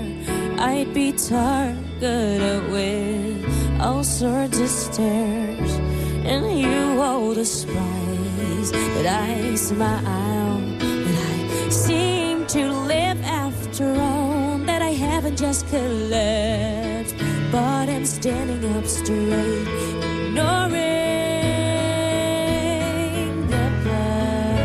I'd be targeted with all sorts of stares and you all despise that I smile, that I seem to live after all, that I haven't just collapsed, but I'm standing up straight, ignoring the past.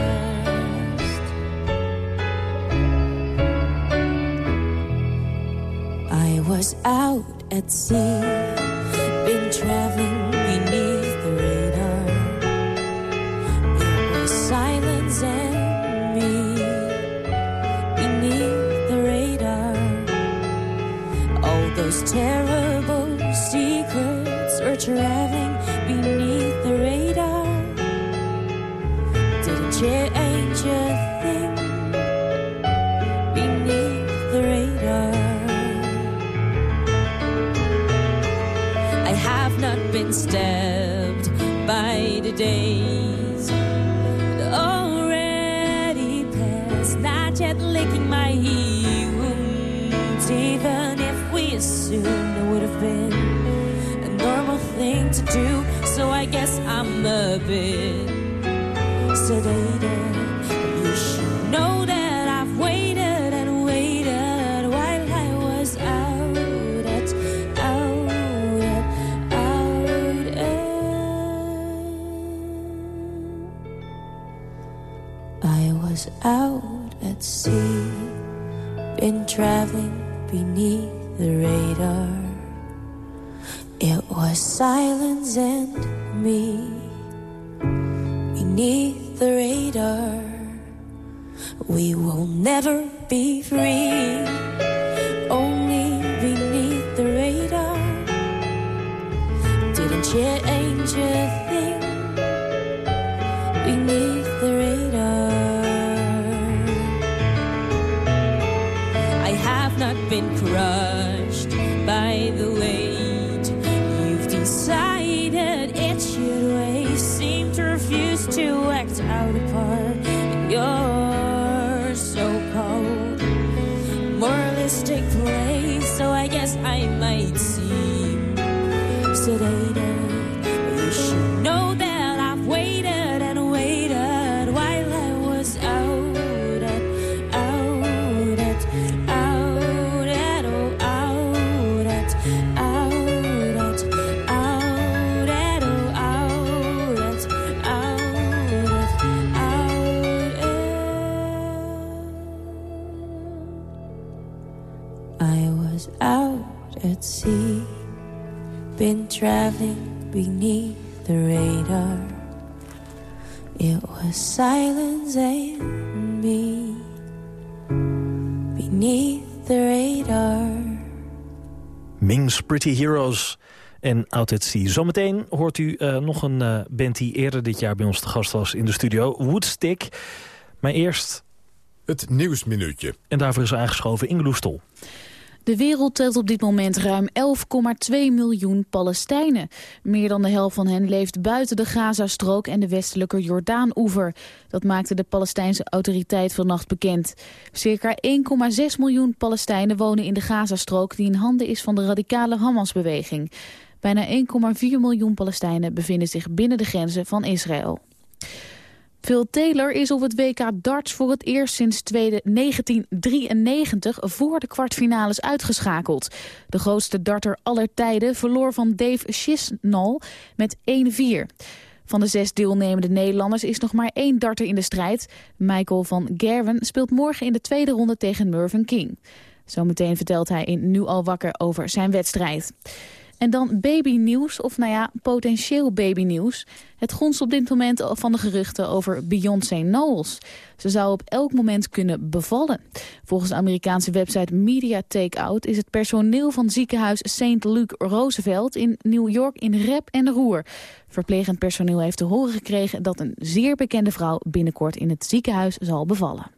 I was out at sea, been traveling terrible secrets are traveling beneath the radar. Didn't change assumed it would have been a normal thing to do. So I guess I'm a bit by the traveling beneath the radar. It was silence and me beneath the radar. Ming's Pretty Heroes en Out at Sea. Zometeen hoort u eh, nog een eh, band die eerder dit jaar bij ons te gast was in de studio. Woodstick. Maar eerst... Het Nieuwsminuutje. En daarvoor is aangeschoven Ingeloe Stol. De wereld telt op dit moment ruim 11,2 miljoen Palestijnen. Meer dan de helft van hen leeft buiten de Gazastrook en de westelijke Jordaan-oever. Dat maakte de Palestijnse autoriteit vannacht bekend. Circa 1,6 miljoen Palestijnen wonen in de Gazastrook... die in handen is van de radicale Hamas-beweging. Bijna 1,4 miljoen Palestijnen bevinden zich binnen de grenzen van Israël. Phil Taylor is op het WK darts voor het eerst sinds 1993 voor de kwartfinales uitgeschakeld. De grootste darter aller tijden verloor van Dave Chisnall met 1-4. Van de zes deelnemende Nederlanders is nog maar één darter in de strijd. Michael van Gerwen speelt morgen in de tweede ronde tegen Mervyn King. Zometeen vertelt hij in Nu al wakker over zijn wedstrijd. En dan babynieuws, of nou ja, potentieel babynieuws. Het gonst op dit moment van de geruchten over Beyoncé Knowles. Ze zou op elk moment kunnen bevallen. Volgens de Amerikaanse website Media Takeout is het personeel van ziekenhuis St. Luke Roosevelt in New York in rep en roer. Verplegend personeel heeft te horen gekregen dat een zeer bekende vrouw binnenkort in het ziekenhuis zal bevallen.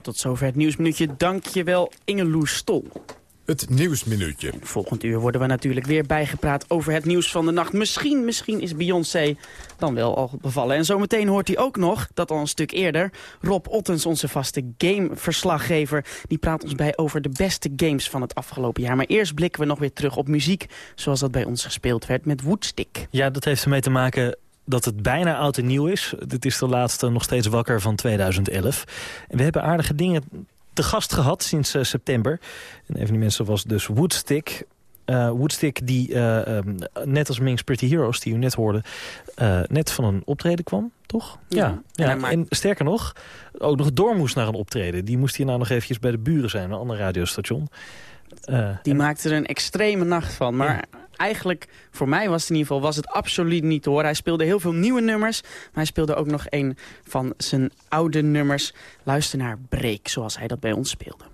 Tot zover het nieuwsminuutje. Dankjewel Ingeloes Stol. Het Nieuwsminuutje. Volgend uur worden we natuurlijk weer bijgepraat over het nieuws van de nacht. Misschien, misschien is Beyoncé dan wel al bevallen. En zometeen hoort hij ook nog, dat al een stuk eerder... Rob Ottens, onze vaste gameverslaggever... die praat ons bij over de beste games van het afgelopen jaar. Maar eerst blikken we nog weer terug op muziek... zoals dat bij ons gespeeld werd met Woodstick. Ja, dat heeft ermee te maken dat het bijna oud en nieuw is. Dit is de laatste nog steeds wakker van 2011. En we hebben aardige dingen te gast gehad sinds uh, september. En een van die mensen was dus Woodstick. Uh, Woodstick die uh, um, net als Ming's Pretty Heroes, die u net hoorde... net van een optreden kwam, toch? Ja. ja. ja. En sterker nog, ook nog door moest naar een optreden. Die moest hier nou nog eventjes bij de buren zijn, een ander radiostation. die en... maakte er een extreme nacht van. Maar ja. Eigenlijk, voor mij was het in ieder geval was het absoluut niet te horen. Hij speelde heel veel nieuwe nummers. Maar hij speelde ook nog een van zijn oude nummers. Luister naar Breek, zoals hij dat bij ons speelde.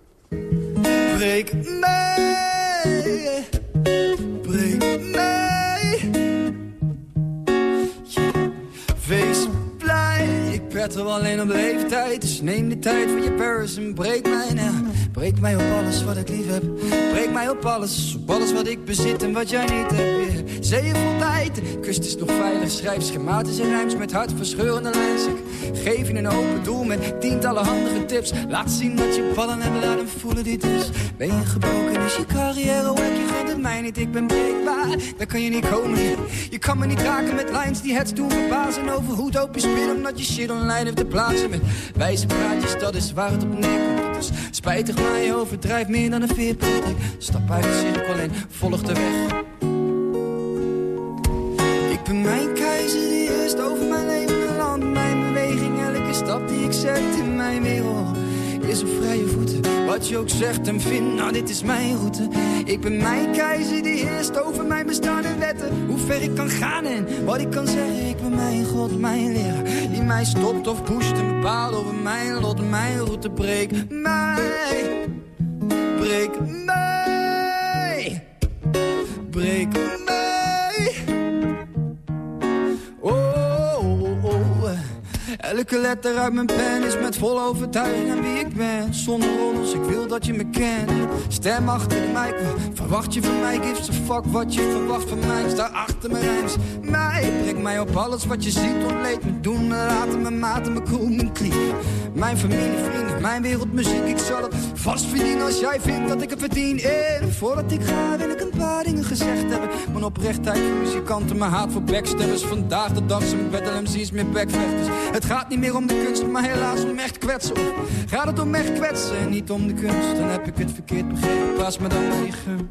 Breek mij, werd er alleen op leeftijd. Dus neem de tijd voor je pers en breek mij na. Breek mij op alles wat ik lief heb. Breek mij op alles, op alles wat ik bezit en wat jij niet hebt. Weer zeeën vol tijd, kust is nog veilig. Schrijf schematische rijms met hartverscheurende lijns. Ik Geef je een open doel met tientallen handige tips. Laat zien dat je ballen hebt, laat hem voelen dit is. Ben je gebroken, is je carrière het mij niet. Ik ben breekbaar, daar kan je niet komen. Je kan me niet raken met lines die het doen verbazen over hoe doop je spin. Omdat je shit online heeft te plaatsen met wijze praatjes, dat is waar het op neerkomt. Dus spijtig, maar je overdrijft meer dan een veerpunt. Ik stap uit de cirkel en volg de weg. Ik ben mijn keizer die eerst over mijn leven land. Mijn beweging, elke stap die ik zet in mijn wereld is op vrije voeten. Wat je ook zegt en vindt, nou dit is mijn route. Ik ben mijn keizer die eerst over mijn bestaan en wetten. Hoe ver ik kan gaan en wat ik kan zeggen. Ik ben mijn God, mijn leraar. Die mij stopt of pusht en bepaalt over mijn lot. Mijn route breek mij. Breek mij. Breek mij. Elke letter uit mijn pen is met volle overtuiging aan wie ik ben. Zonder roddels, ik wil dat je me kent. Stem achter de verwacht je van mij? Gives a fuck wat je verwacht van mij. Sta achter mijn rijms. Mij, breng mij op alles wat je ziet. Ontleed me, doen me, laten me, maten me, cool, mijn kliek. Mijn familie, vrienden, mijn wereldmuziek. Ik zal het vast verdienen als jij vindt dat ik het verdien. En voordat ik ga wil ik een paar dingen gezegd hebben. Mijn oprechtheid voor muzikanten, mijn haat voor backstabbers. Vandaag de dag zijn battle MC's meer backvechters. Het gaat niet meer om de kunst, maar helaas om echt kwetsen. Gaat het om echt kwetsen en niet om de kunst? Dan heb ik het verkeerd begrepen, pas me dan liggen.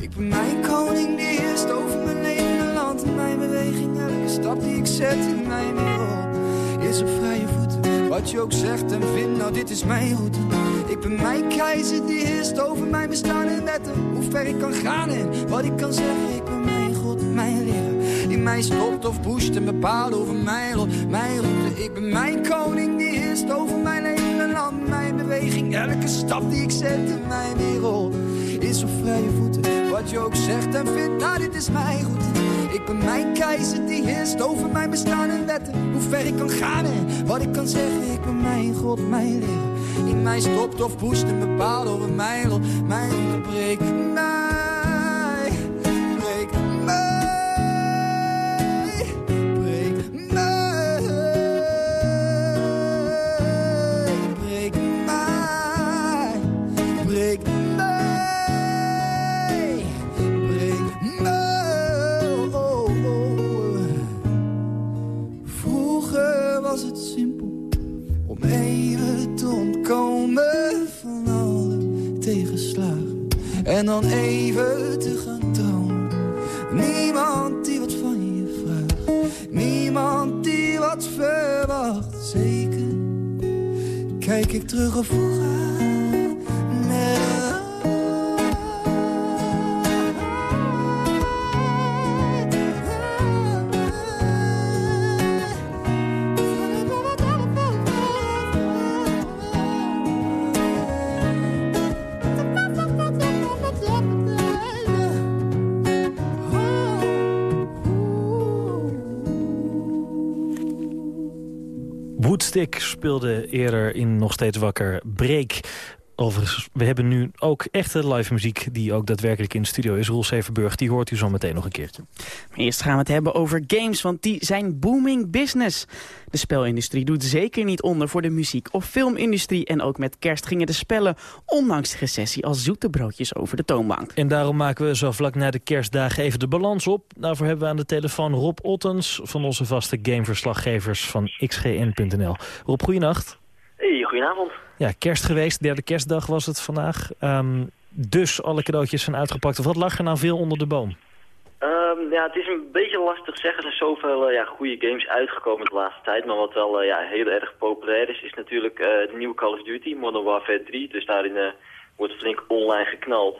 Ik ben mijn koning die eerst over mijn leven en land. En mijn beweging, elke stap die ik zet in mijn wereld is op vrije voeten. Wat je ook zegt en vindt, nou dit is mijn route. Ik ben mijn keizer die heerst over mijn bestaan en wetten. Hoe ver ik kan gaan en wat ik kan zeggen. Ik ben mijn God, mijn leraar. Mij stopt of pusht en bepaalt over mijn lot, mijn route. Ik ben mijn koning die heerst over mijn en land. Mijn beweging, elke stap die ik zet in mijn wereld is op vrije voeten. Wat je ook zegt en vindt, nou dit is mijn route. Ik ben mijn keizer die heerst over mijn bestaan en wetten. Hoe ver ik kan gaan en wat ik kan zeggen. Ik ben mijn God, mijn leraar. In mij stopt of pusht en bepaalt over mijn lot. Mijn route breekt mij, en dan even te gaan dromen. Niemand die wat van je vraagt, niemand die wat verwacht. Zeker kijk ik terug op vroeger Woodstick speelde eerder in Nog Steeds Wakker Break. Overigens, we hebben nu ook echte live muziek die ook daadwerkelijk in de studio is. Roel Severburg, die hoort u zo meteen nog een keertje. Maar eerst gaan we het hebben over games, want die zijn booming business. De spelindustrie doet zeker niet onder voor de muziek- of filmindustrie. En ook met kerst gingen de spellen, ondanks de recessie, als zoete broodjes over de toonbank. En daarom maken we zo vlak na de kerstdagen even de balans op. Daarvoor hebben we aan de telefoon Rob Ottens van onze vaste gameverslaggevers van xgn.nl. Rob, goeienacht. Hey, goedenavond. Ja, kerst geweest, derde kerstdag was het vandaag. Ehm, dus alle cadeautjes zijn uitgepakt. Of wat lag er nou veel onder de boom? Ehm, ja, het is een beetje lastig zeggen. Er zijn zoveel eh, ja, goede games uitgekomen de laatste tijd. Maar wat wel eh, ja, heel erg populair is, is natuurlijk eh, de nieuwe Call of Duty, Modern Warfare 3. Dus daarin wordt flink online geknald.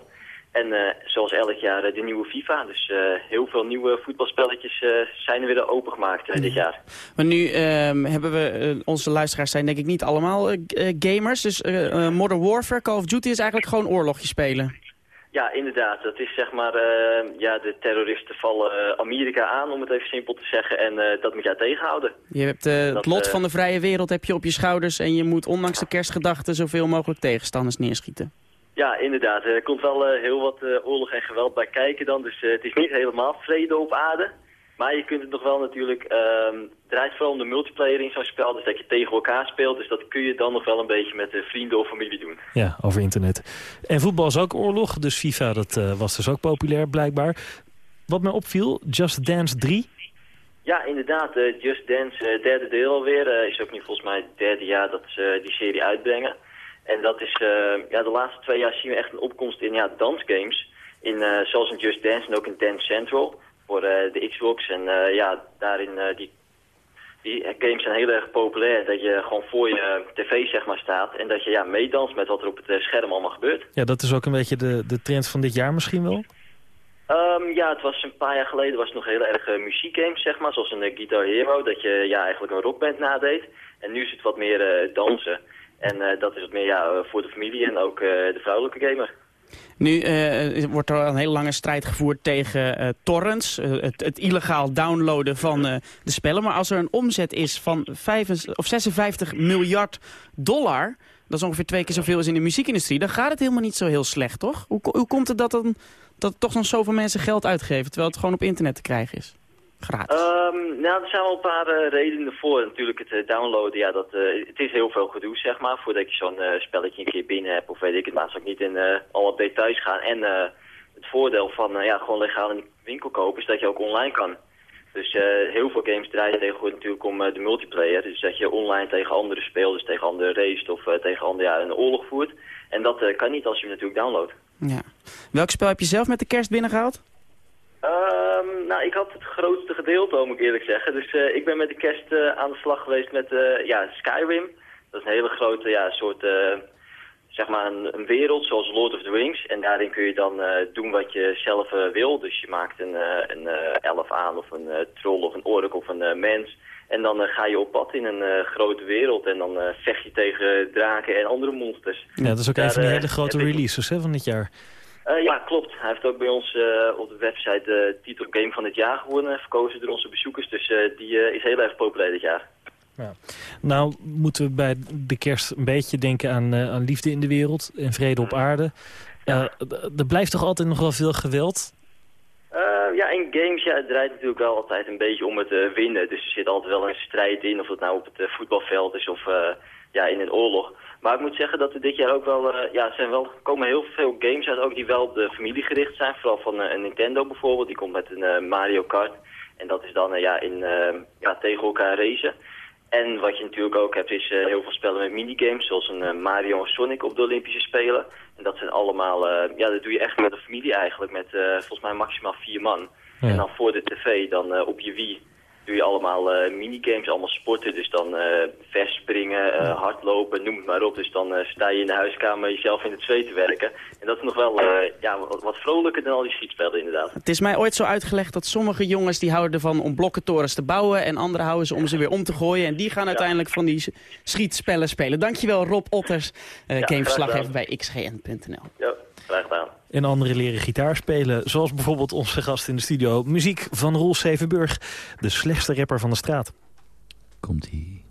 En zoals elk jaar de nieuwe FIFA. Dus heel veel nieuwe voetbalspelletjes zijn er weer opengemaakt dit jaar. Maar nu ehm, hebben we, onze luisteraars zijn denk ik niet allemaal gamers. Dus Modern Warfare, Call of Duty is eigenlijk gewoon oorlogje spelen. Ja, inderdaad. Dat is zeg maar, uh, ja, de terroristen vallen Amerika aan, om het even simpel te zeggen. En dat moet jij tegenhouden. Je hebt het lot van de vrije wereld heb je op je schouders en je moet ondanks de kerstgedachten zoveel mogelijk tegenstanders neerschieten. Ja, inderdaad. Er komt wel heel wat oorlog en geweld bij kijken dan. Dus het is niet helemaal vrede op aarde. Maar je kunt het nog wel natuurlijk... ehm het draait vooral om de multiplayer in zo'n spel. Dus dat je tegen elkaar speelt. Dus dat kun je dan nog wel een beetje met eh, vrienden of familie doen. Ja, over internet. En voetbal is ook oorlog, dus FIFA dat, eh, was dus ook populair blijkbaar. Wat mij opviel, Just Dance 3. Ja, inderdaad. eh, Just Dance, eh, derde deel alweer. eh, is ook nu volgens mij het derde jaar dat ze die serie uitbrengen. En dat is, eh, ja, de laatste twee jaar zien we echt een opkomst in ja, dansgames. In, eh, zoals in Just Dance en ook in Dance Central voor eh, de Xbox. En ja, daarin, die, die games zijn heel erg populair. Dat je gewoon voor je tv zeg maar staat en dat je ja, meedanst met wat er op het scherm allemaal gebeurt. Ja, dat is ook een beetje de, de trend van dit jaar misschien wel. Ehm, ja, het was een paar jaar geleden was het nog heel erg eh, muziekgames, zeg maar, zoals een Guitar Hero, dat je ja, eigenlijk een rockband nadeed. En nu is het wat meer dansen. En eh, dat is wat meer ja, eh, voor de familie en ook eh, de vrouwelijke gamer. Nu wordt er een hele lange strijd gevoerd tegen eh, torrents. het, het illegaal downloaden van de spellen. Maar als er een omzet is van 55, of 56 miljard dollar... dat is ongeveer twee keer zoveel als in de muziekindustrie... dan gaat het helemaal niet zo heel slecht, toch? Hoe, hoe komt het dat, dan, dat toch nog zoveel mensen geld uitgeven... terwijl het gewoon op internet te krijgen is? Gratis. Ehm, nou, er zijn wel een paar eh, redenen voor. Natuurlijk het eh, downloaden, ja, dat, eh, het is heel veel gedoe, zeg maar, voordat je zo'n spelletje een keer binnen hebt, of weet ik het, maar ik niet in allemaal details gaan. En het voordeel van ja, gewoon legaal in de winkel kopen is dat je ook online kan. Dus heel veel games draaien tegenwoordig natuurlijk om de multiplayer. Dus dat je online tegen andere speelt, dus tegen anderen race of tegen anderen ja, een oorlog voert. En dat kan niet als je hem natuurlijk downloadt. Ja. Welk spel heb je zelf met de kerst binnengehaald? Ehm, nou, ik had het grootste gedeelte, moet ik eerlijk zeggen. Dus eh, ik ben met de kerst eh, aan de slag geweest met eh, ja, Skyrim. Dat is een hele grote ja, soort, zeg maar een, een wereld zoals Lord of the Rings. En daarin kun je dan doen wat je zelf wil. Dus je maakt een, een elf aan of een troll of een ork of een mens. En dan ga je op pad in een grote wereld en dan vecht je tegen draken en andere monsters. Ja, dat is ook Daar, een van eh, hele grote releases hè, van dit jaar. Eh, ja, klopt. Hij heeft ook bij ons eh, op de website de titel Game van het jaar gewonnen, verkozen door onze bezoekers. Dus eh, die is heel erg populair dit jaar. Nou moeten we bij de kerst een beetje denken aan, aan liefde in de wereld en vrede op aarde. Er blijft toch altijd nog wel veel geweld? Ja, in games ja, het draait natuurlijk wel altijd een beetje om het winnen. Dus er zit altijd wel een strijd in, of dat nou op het voetbalveld is of ja, in een oorlog. Maar ik moet zeggen dat er dit jaar ook wel, eh, ja, er zijn wel, komen heel veel games uit ook die wel op de familie gericht zijn. Vooral van eh, een Nintendo bijvoorbeeld, die komt met een eh, Mario Kart. En dat is dan eh, ja, in, eh, ja, tegen elkaar racen. En wat je natuurlijk ook hebt is eh, heel veel spellen met minigames, zoals een eh, Mario en Sonic op de Olympische Spelen. En dat zijn allemaal, eh, ja, dat doe je echt met een familie eigenlijk, met eh, volgens mij maximaal vier man. En dan voor de tv, dan eh, op je Wii, doe je allemaal eh, minigames, allemaal sporten. Dus dan eh verspringen, eh, hardlopen, noem het maar op. Dus dan sta je in de huiskamer jezelf in het zweet te werken. En dat is nog wel ja, wat, wat vrolijker dan al die schietspellen inderdaad. Het is mij ooit zo uitgelegd dat sommige jongens die houden ervan om blokkentorens te bouwen... en anderen houden ze om ze weer om te gooien. En die gaan uiteindelijk van die schietspellen spelen. Dankjewel Rob Otters, eh Ja, gameverslaggever bij xgn.nl. Ja, graag gedaan. En anderen leren gitaar spelen. Zoals bijvoorbeeld onze gast in de studio. Muziek van Roel Sevenburg. De slechtste rapper van de straat. Komt-ie.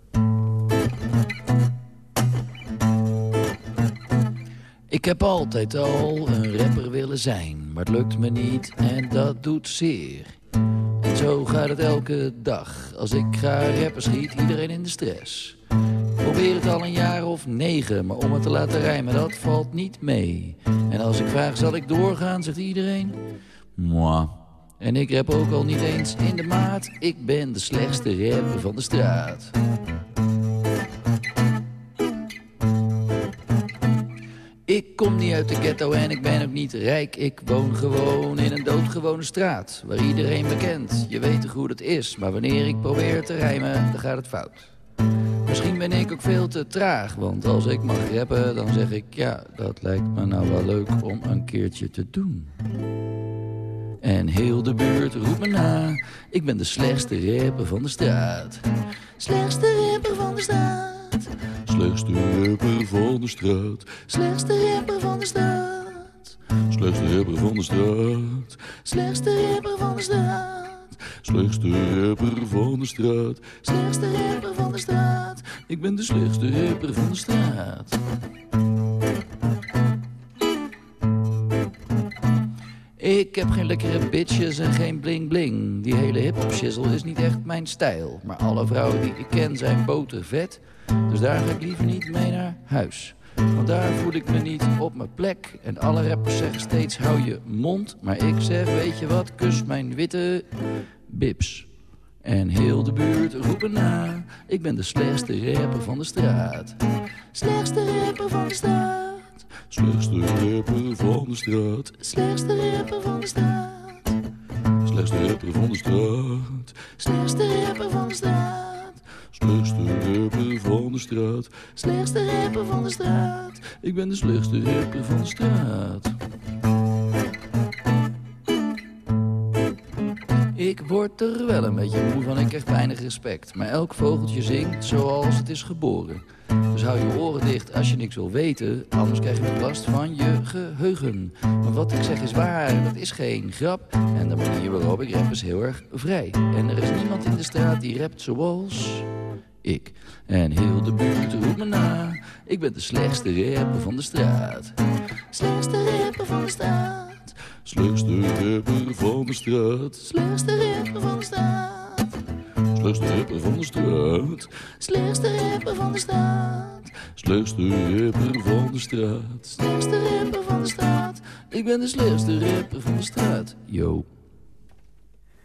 Ik heb altijd al een rapper willen zijn, maar het lukt me niet en dat doet zeer. Zo gaat het elke dag. Als ik ga rappen schiet iedereen in de stress. Probeer het al een jaar of negen, maar om het te laten rijmen dat valt niet mee. En als ik vraag zal ik doorgaan, zegt iedereen, moi. En ik rap ook al niet eens in de maat, ik ben de slechtste rapper van de straat. Ik kom niet uit de ghetto en ik ben ook niet rijk. Ik woon gewoon in een doodgewone straat. Waar iedereen me kent, je weet toch hoe dat is. Maar wanneer ik probeer te rijmen, dan gaat het fout. Misschien ben ik ook veel te traag. Want als ik mag rappen, dan zeg ik... Ja, dat lijkt me nou wel leuk om een keertje te doen. En heel de buurt roept me na. Ik ben de slechtste rapper van de straat. Slechtste rapper van de straat. Slechtste rapper van de straat. Slechtste rapper van de straat. Slechtste rapper van de straat. Slechtste rapper van de straat. Slechtste rapper van de straat. Slechtste rapper van de straat. Ik ben de slechtste rapper van de straat. Ik heb geen lekkere bitches en geen bling bling. Die hele hip-hop shizzle is niet echt mijn stijl. Maar alle vrouwen die ik ken zijn botervet. Dus daar ga ik liever niet mee naar huis. Want daar voel ik me niet op mijn plek. En alle rappers zeggen steeds hou je mond. Maar ik zeg weet je wat, kus mijn witte bips. En heel de buurt roepen na. Ik ben de slechtste rapper van de straat. Slechtste rapper van de straat. Slechtste rapper van de straat. Slechtste rapper van de straat. Slechtste rapper van de straat. Slechtste rapper van de straat. Slechtste rapper van de straat. Slechtste rapper van de straat. Ik ben de slechtste rapper van de straat. Ik word er wel een beetje moe van, ik krijg weinig respect. Maar elk vogeltje zingt zoals het is geboren. Dus hou je oren dicht als je niks wil weten, anders krijg je last van je geheugen. Maar wat ik zeg is waar, dat is geen grap. En de manier waarop ik rap is heel erg vrij. En er is niemand in de straat die rapt zoals ik. En heel de buurt roept me na, ik ben de slechtste rapper van de straat. Slechtste rapper van de straat. Slechtste rapper van de straat. Slechtste rapper van de straat. Slechtste rapper van de straat. Slechtste rapper van de straat. Slechtste rapper van de straat. Slechtste rapper van de straat. Ik ben de slechtste rapper van de straat. Yo.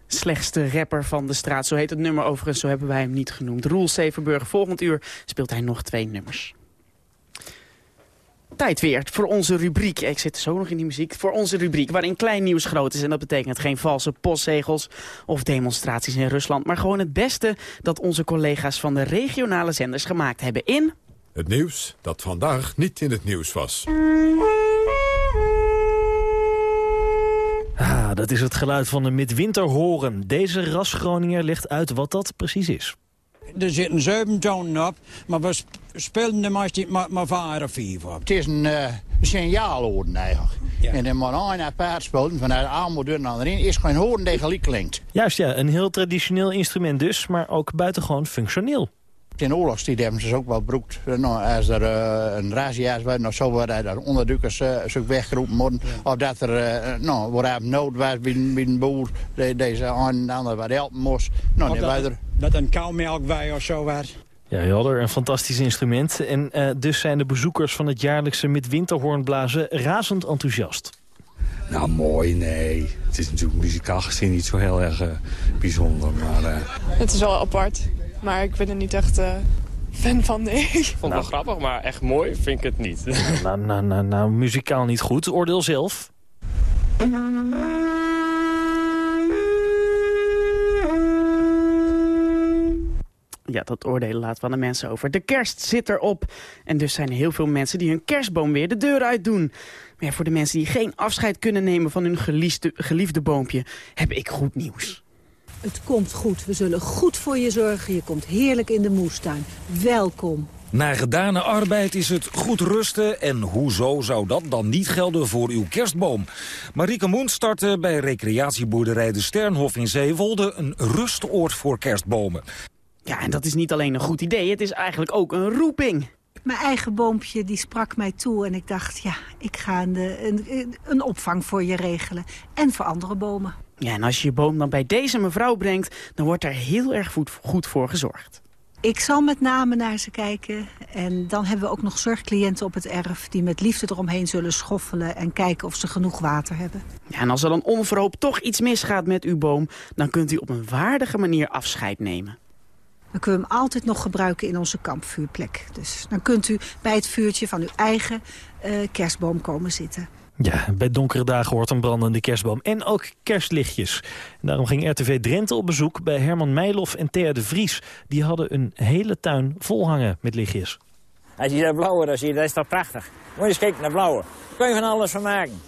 Slechtste rapper van de straat, zo heet het nummer overigens, zo hebben wij hem niet genoemd. Roel Zevenburg, volgend uur speelt hij nog twee nummers. Tijd weer voor onze rubriek. Ik zit zo nog in die muziek. Voor onze rubriek waarin klein nieuws groot is. En dat betekent geen valse postzegels of demonstraties in Rusland. Maar gewoon het beste dat onze collega's van de regionale zenders gemaakt hebben in... Het nieuws dat vandaag niet in het nieuws was. Ah, dat is het geluid van de midwinterhoren. Deze rasgroninger legt uit wat dat precies is. Er zitten zeven tonen op, maar we spelen er meestal maar, maar vier of vijf op. Het is een uh, signaalhoorn eigenlijk. En de man een apart spelen vanuit de armoede naar erin is geen hoorn die gelijk klinkt. Juist ja, een heel traditioneel instrument dus, maar ook buitengewoon functioneel. In oorlogstijd hebben ze ook wel broekt. Nou, als er uh, een razzia is, nou, zo worden er onderduikers uh, weggeroepen worden. Of dat er uh, nou, wordt nood was bij, bij een boer, de, deze een en ander wat helpen moest. Nou, dat, er... dat een kauwmelk bij of zo was. Ja, je had er een fantastisch instrument. En uh, dus zijn de bezoekers van het jaarlijkse midwinterhoornblazen razend enthousiast. Nou, mooi, nee. Het is natuurlijk muzikaal gezien niet zo heel erg uh, bijzonder. Maar, uh... Het is wel apart, maar ik ben er niet echt fan van, nee. Ik vond het wel grappig, maar echt mooi vind ik het niet. nou, nou, nou, nou, muzikaal niet goed. Oordeel zelf. Ja, dat oordelen laat van de mensen over. De kerst zit erop. En dus zijn er heel veel mensen die hun kerstboom weer de deur uit doen. Maar ja, voor de mensen die geen afscheid kunnen nemen van hun geliefde, geliefde boompje... heb ik goed nieuws. Het komt goed. We zullen goed voor je zorgen. Je komt heerlijk in de moestuin. Welkom. Na gedane arbeid is het goed rusten en hoezo zou dat dan niet gelden voor uw kerstboom? Marieke Moen startte bij recreatieboerderij De Sternhof in Zeewolde een rustoord voor kerstbomen. Ja, en dat is niet alleen een goed idee, het is eigenlijk ook een roeping. Mijn eigen boompje die sprak mij toe en ik dacht, ja, ik ga een, een, een opvang voor je regelen. En voor andere bomen. Ja, en als je je boom dan bij deze mevrouw brengt, dan wordt er heel erg goed, goed voor gezorgd. Ik zal met name naar ze kijken. En dan hebben we ook nog zorgcliënten op het erf... die met liefde eromheen zullen schoffelen en kijken of ze genoeg water hebben. Ja, en als er dan onverhoopt toch iets misgaat met uw boom... dan kunt u op een waardige manier afscheid nemen. Dan kunnen we hem altijd nog gebruiken in onze kampvuurplek. Dus dan kunt u bij het vuurtje van uw eigen uh, kerstboom komen zitten. Ja, bij donkere dagen hoort een brandende kerstboom. En ook kerstlichtjes. En daarom ging RTV Drenthe op bezoek bij Herman Meijlof en Thea de Vries. Die hadden een hele tuin vol hangen met lichtjes. Als je dat blauwe dan ziet, dat is toch prachtig. Moet je eens kijken naar blauwe. Daar kun je van alles van maken.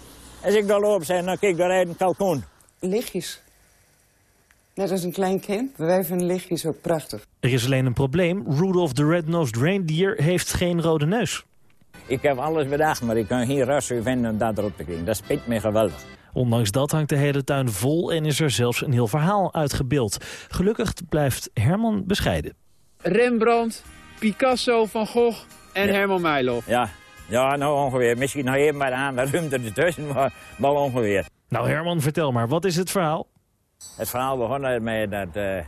Als ik daar loop, zeg nou kijk, daar rijdt een kalkoen. Lichtjes. Net als een klein kind. Wij vinden lichtjes ook prachtig. Er is alleen een probleem. Rudolph the Red-Nosed Reindeer heeft geen rode neus. Ik heb alles bedacht, maar ik kan geen rasser vinden om dat erop te krijgen. Dat spijt me geweldig. Ondanks dat hangt de hele tuin vol en is er zelfs een heel verhaal uitgebeeld. Gelukkig blijft Herman bescheiden. Rembrandt, Picasso, Van Gogh en ja. Herman Meijlof. Ja. ja, nou ongeveer. Misschien nog even maar aan, daar ruimte ertussen, maar wel ongeveer. Nou Herman, vertel maar, wat is het verhaal? Het verhaal begon ermee dat uh,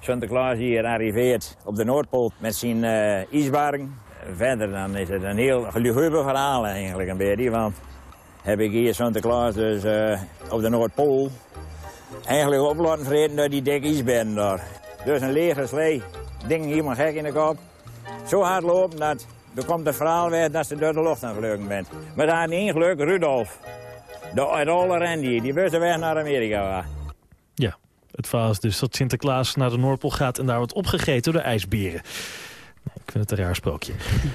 Sinterklaas hier arriveert op de Noordpool met zijn uh. Verder dan is het een heel geluguber verhaal eigenlijk een beetje, want heb ik hier Sinterklaas dus uh, op de Noordpool eigenlijk op laten vreten door die dikke ijsberen daar. Dus een lege slee, ding helemaal gek in de kop. Zo hard lopen dat er komt het verhaal weer dat ze door de lucht aan gevlogen bent. Maar daar één geluk, Rudolf. De alle Randy, die de weg naar Amerika. Ja, het verhaal is dus dat Sinterklaas naar de Noordpool gaat... en daar wordt opgegeten door de ijsberen. Ik vind het een raar sprookje.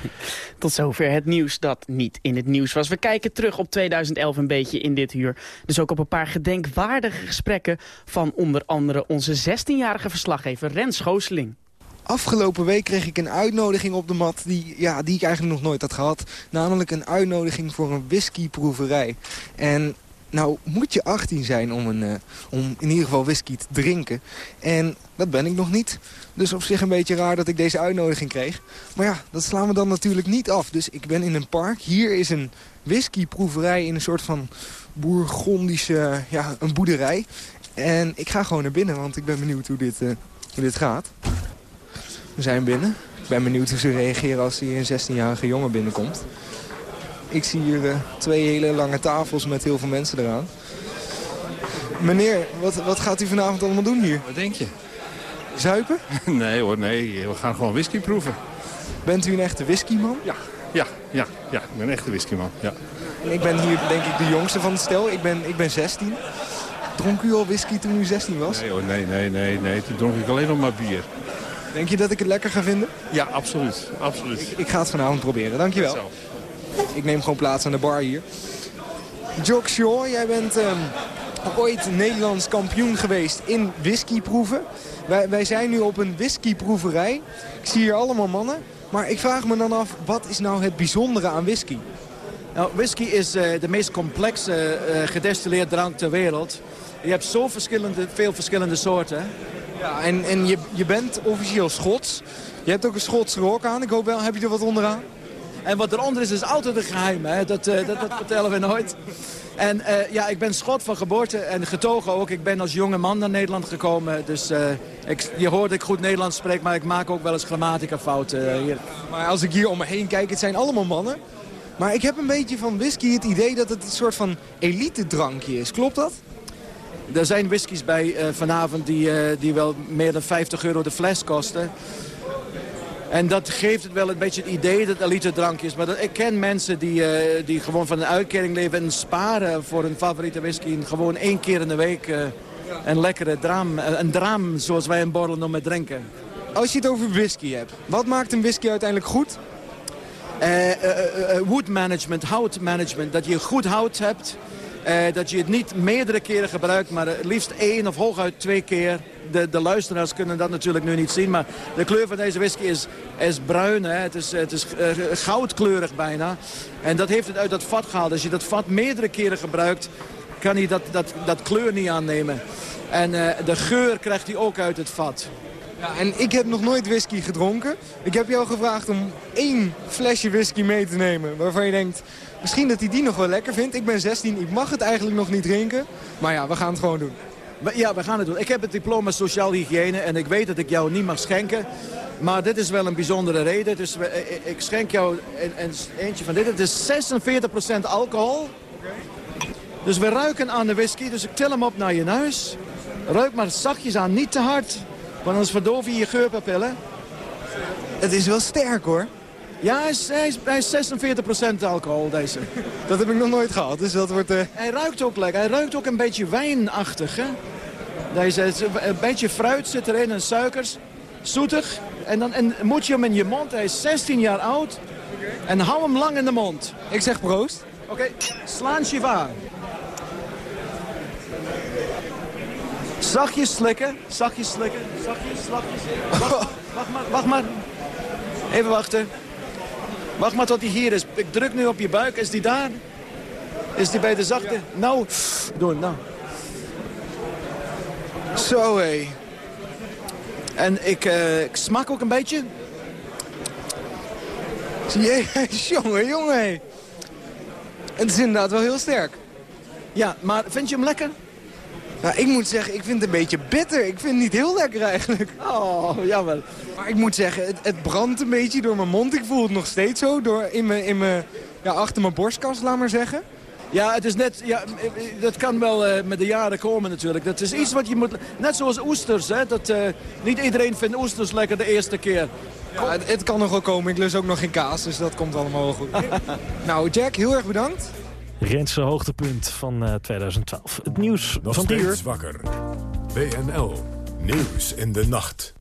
*laughs* Tot zover het nieuws dat niet in het nieuws was. We kijken terug op 2011 een beetje in dit uur. Dus ook op een paar gedenkwaardige gesprekken... van onder andere onze 16-jarige verslaggever Rens Schooseling. Afgelopen week kreeg ik een uitnodiging op de mat die, ja, die ik eigenlijk nog nooit had gehad. Namelijk een uitnodiging voor een whiskyproeverij. En nou moet je 18 zijn om, een, uh, om in ieder geval whisky te drinken. En dat ben ik nog niet. Dus op zich een beetje raar dat ik deze uitnodiging kreeg. Maar ja, dat slaan we dan natuurlijk niet af. Dus ik ben in een park. Hier is een whiskyproeverij in een soort van bourgondische ja, een boerderij. En ik ga gewoon naar binnen, want ik ben benieuwd hoe dit, uh, hoe dit gaat. We zijn binnen. Ik ben benieuwd hoe ze reageren als hier een 16-jarige jongen binnenkomt. Ik zie hier uh, twee hele lange tafels met heel veel mensen eraan. Meneer, wat, wat gaat u vanavond allemaal doen hier? Wat denk je? Zuipen? *laughs* Nee hoor, nee. We gaan gewoon whisky proeven. Bent u een echte whiskyman? Ja, ja, ja, ja. Ik ben een echte whiskyman, ja. En ik ben hier denk ik de jongste van het stel. Ik ben, ik ben 16. Dronk u al whisky toen u 16 was? Nee hoor, nee, nee, nee, nee. Toen dronk ik alleen nog maar bier. Denk je dat ik het lekker ga vinden? Ja, absoluut. absoluut. Ik, ik ga het vanavond proberen. Dankjewel. Ik neem gewoon plaats aan de bar hier. Jock Shaw, jij bent um, ooit Nederlands kampioen geweest in whiskyproeven. Wij, wij zijn nu op een whiskyproeverij. Ik zie hier allemaal mannen. Maar ik vraag me dan af, wat is nou het bijzondere aan whisky? Nou, whisky is uh, de meest complexe uh, gedestilleerd drank ter wereld. Je hebt zo verschillende, veel verschillende soorten. Ja, en, en je, je bent officieel Schots. Je hebt ook een Schotse rok aan. Ik hoop wel, heb je er wat onderaan? En wat eronder is, is altijd een geheim. Hè? Dat, uh, dat, dat, vertellen we nooit. En uh, ja, ik ben Schot van geboorte en getogen ook. Ik ben als jonge man naar Nederland gekomen. Dus uh, ik, je hoort dat ik goed Nederlands spreek, maar ik maak ook wel eens grammatica fouten hier. Maar als ik hier om me heen kijk, het zijn allemaal mannen. Maar ik heb een beetje van whisky het idee dat het een soort van elite drankje is. Klopt dat? Er zijn whiskies bij vanavond die, die wel meer dan 50 euro de fles kosten. En dat geeft het wel een beetje het idee dat het elite drank is. Maar dat, ik ken mensen die, uh, die gewoon van een uitkering leven en sparen voor hun favoriete whisky. En gewoon één keer in de week een lekkere draam, een draam zoals wij een borrel noemen, drinken. Als je het over whisky hebt, wat maakt een whisky uiteindelijk goed? wood management, houtmanagement. Dat je goed hout hebt. Dat je het niet meerdere keren gebruikt, maar het liefst één of hooguit twee keer. De, de luisteraars kunnen dat natuurlijk nu niet zien, maar de kleur van deze whisky is, is bruin. Hè? Het is, het uh, goudkleurig bijna. En dat heeft het uit dat vat gehaald. Als je dat vat meerdere keren gebruikt, kan hij dat, dat, dat kleur niet aannemen. En uh, de geur krijgt hij ook uit het vat. Ja, en ik heb nog nooit whisky gedronken. Ik heb jou gevraagd om één flesje whisky mee te nemen waarvan je denkt... Misschien dat hij die nog wel lekker vindt. Ik ben 16, ik mag het eigenlijk nog niet drinken. Maar ja, we gaan het gewoon doen. Ja, we gaan het doen. Ik heb het diploma sociaal hygiëne en ik weet dat ik jou niet mag schenken. Maar dit is wel een bijzondere reden. Dus ik schenk jou een, een, eentje van dit. Het is 46% alcohol. Dus we ruiken aan de whisky. Dus ik til hem op naar je neus. Ruik maar zachtjes aan, niet te hard. Want anders verdoof je je geurpapillen. Het is wel sterk hoor. Ja, hij is, hij is, hij is 46% alcohol, deze. *laughs* Dat heb ik nog nooit gehad, dus dat wordt... Uh... Hij ruikt ook lekker. Hij ruikt ook een beetje wijnachtig, hè? Deze, een beetje fruit zit erin en suikers. Zoetig. En dan en moet je hem in je mond. Hij is 16 jaar oud. En hou hem lang in de mond. Ik zeg proost. Oké, okay. slaan shiva. Zachtjes slikken. Zachtjes slikken. Zachtjes, zachtjes. Wacht, wacht maar, wacht maar. Even wachten. Wacht maar tot hij hier is. Ik druk nu op je buik. Is die daar? Is die bij de zachte? Nou, doen, nou. Zo, hé. En ik, uh, ik smak ook een beetje. Jee, *laughs* jongen, jongen. Het is inderdaad wel heel sterk. Ja, maar vind je hem lekker? Nou, ik moet zeggen, ik vind het een beetje bitter. Ik vind het niet heel lekker eigenlijk. Oh, jawel. Maar ik moet zeggen, het, het brandt een beetje door mijn mond. Ik voel het nog steeds zo door in mijn, in mijn, ja, achter mijn borstkas, laat maar zeggen. Ja, het is net, ja, dat kan wel uh, met de jaren komen natuurlijk. Dat is iets wat je moet, net zoals oesters, hè. Dat, uh, niet iedereen vindt oesters lekker de eerste keer. Ja, het, het, kan nog wel komen. Ik lust ook nog geen kaas, dus dat komt allemaal wel goed. *laughs* nou, Jack, heel erg bedankt. Rentse hoogtepunt van uh, 2012. Het nieuws Nog van steeds uur. wakker. WNL. Nieuws in de nacht.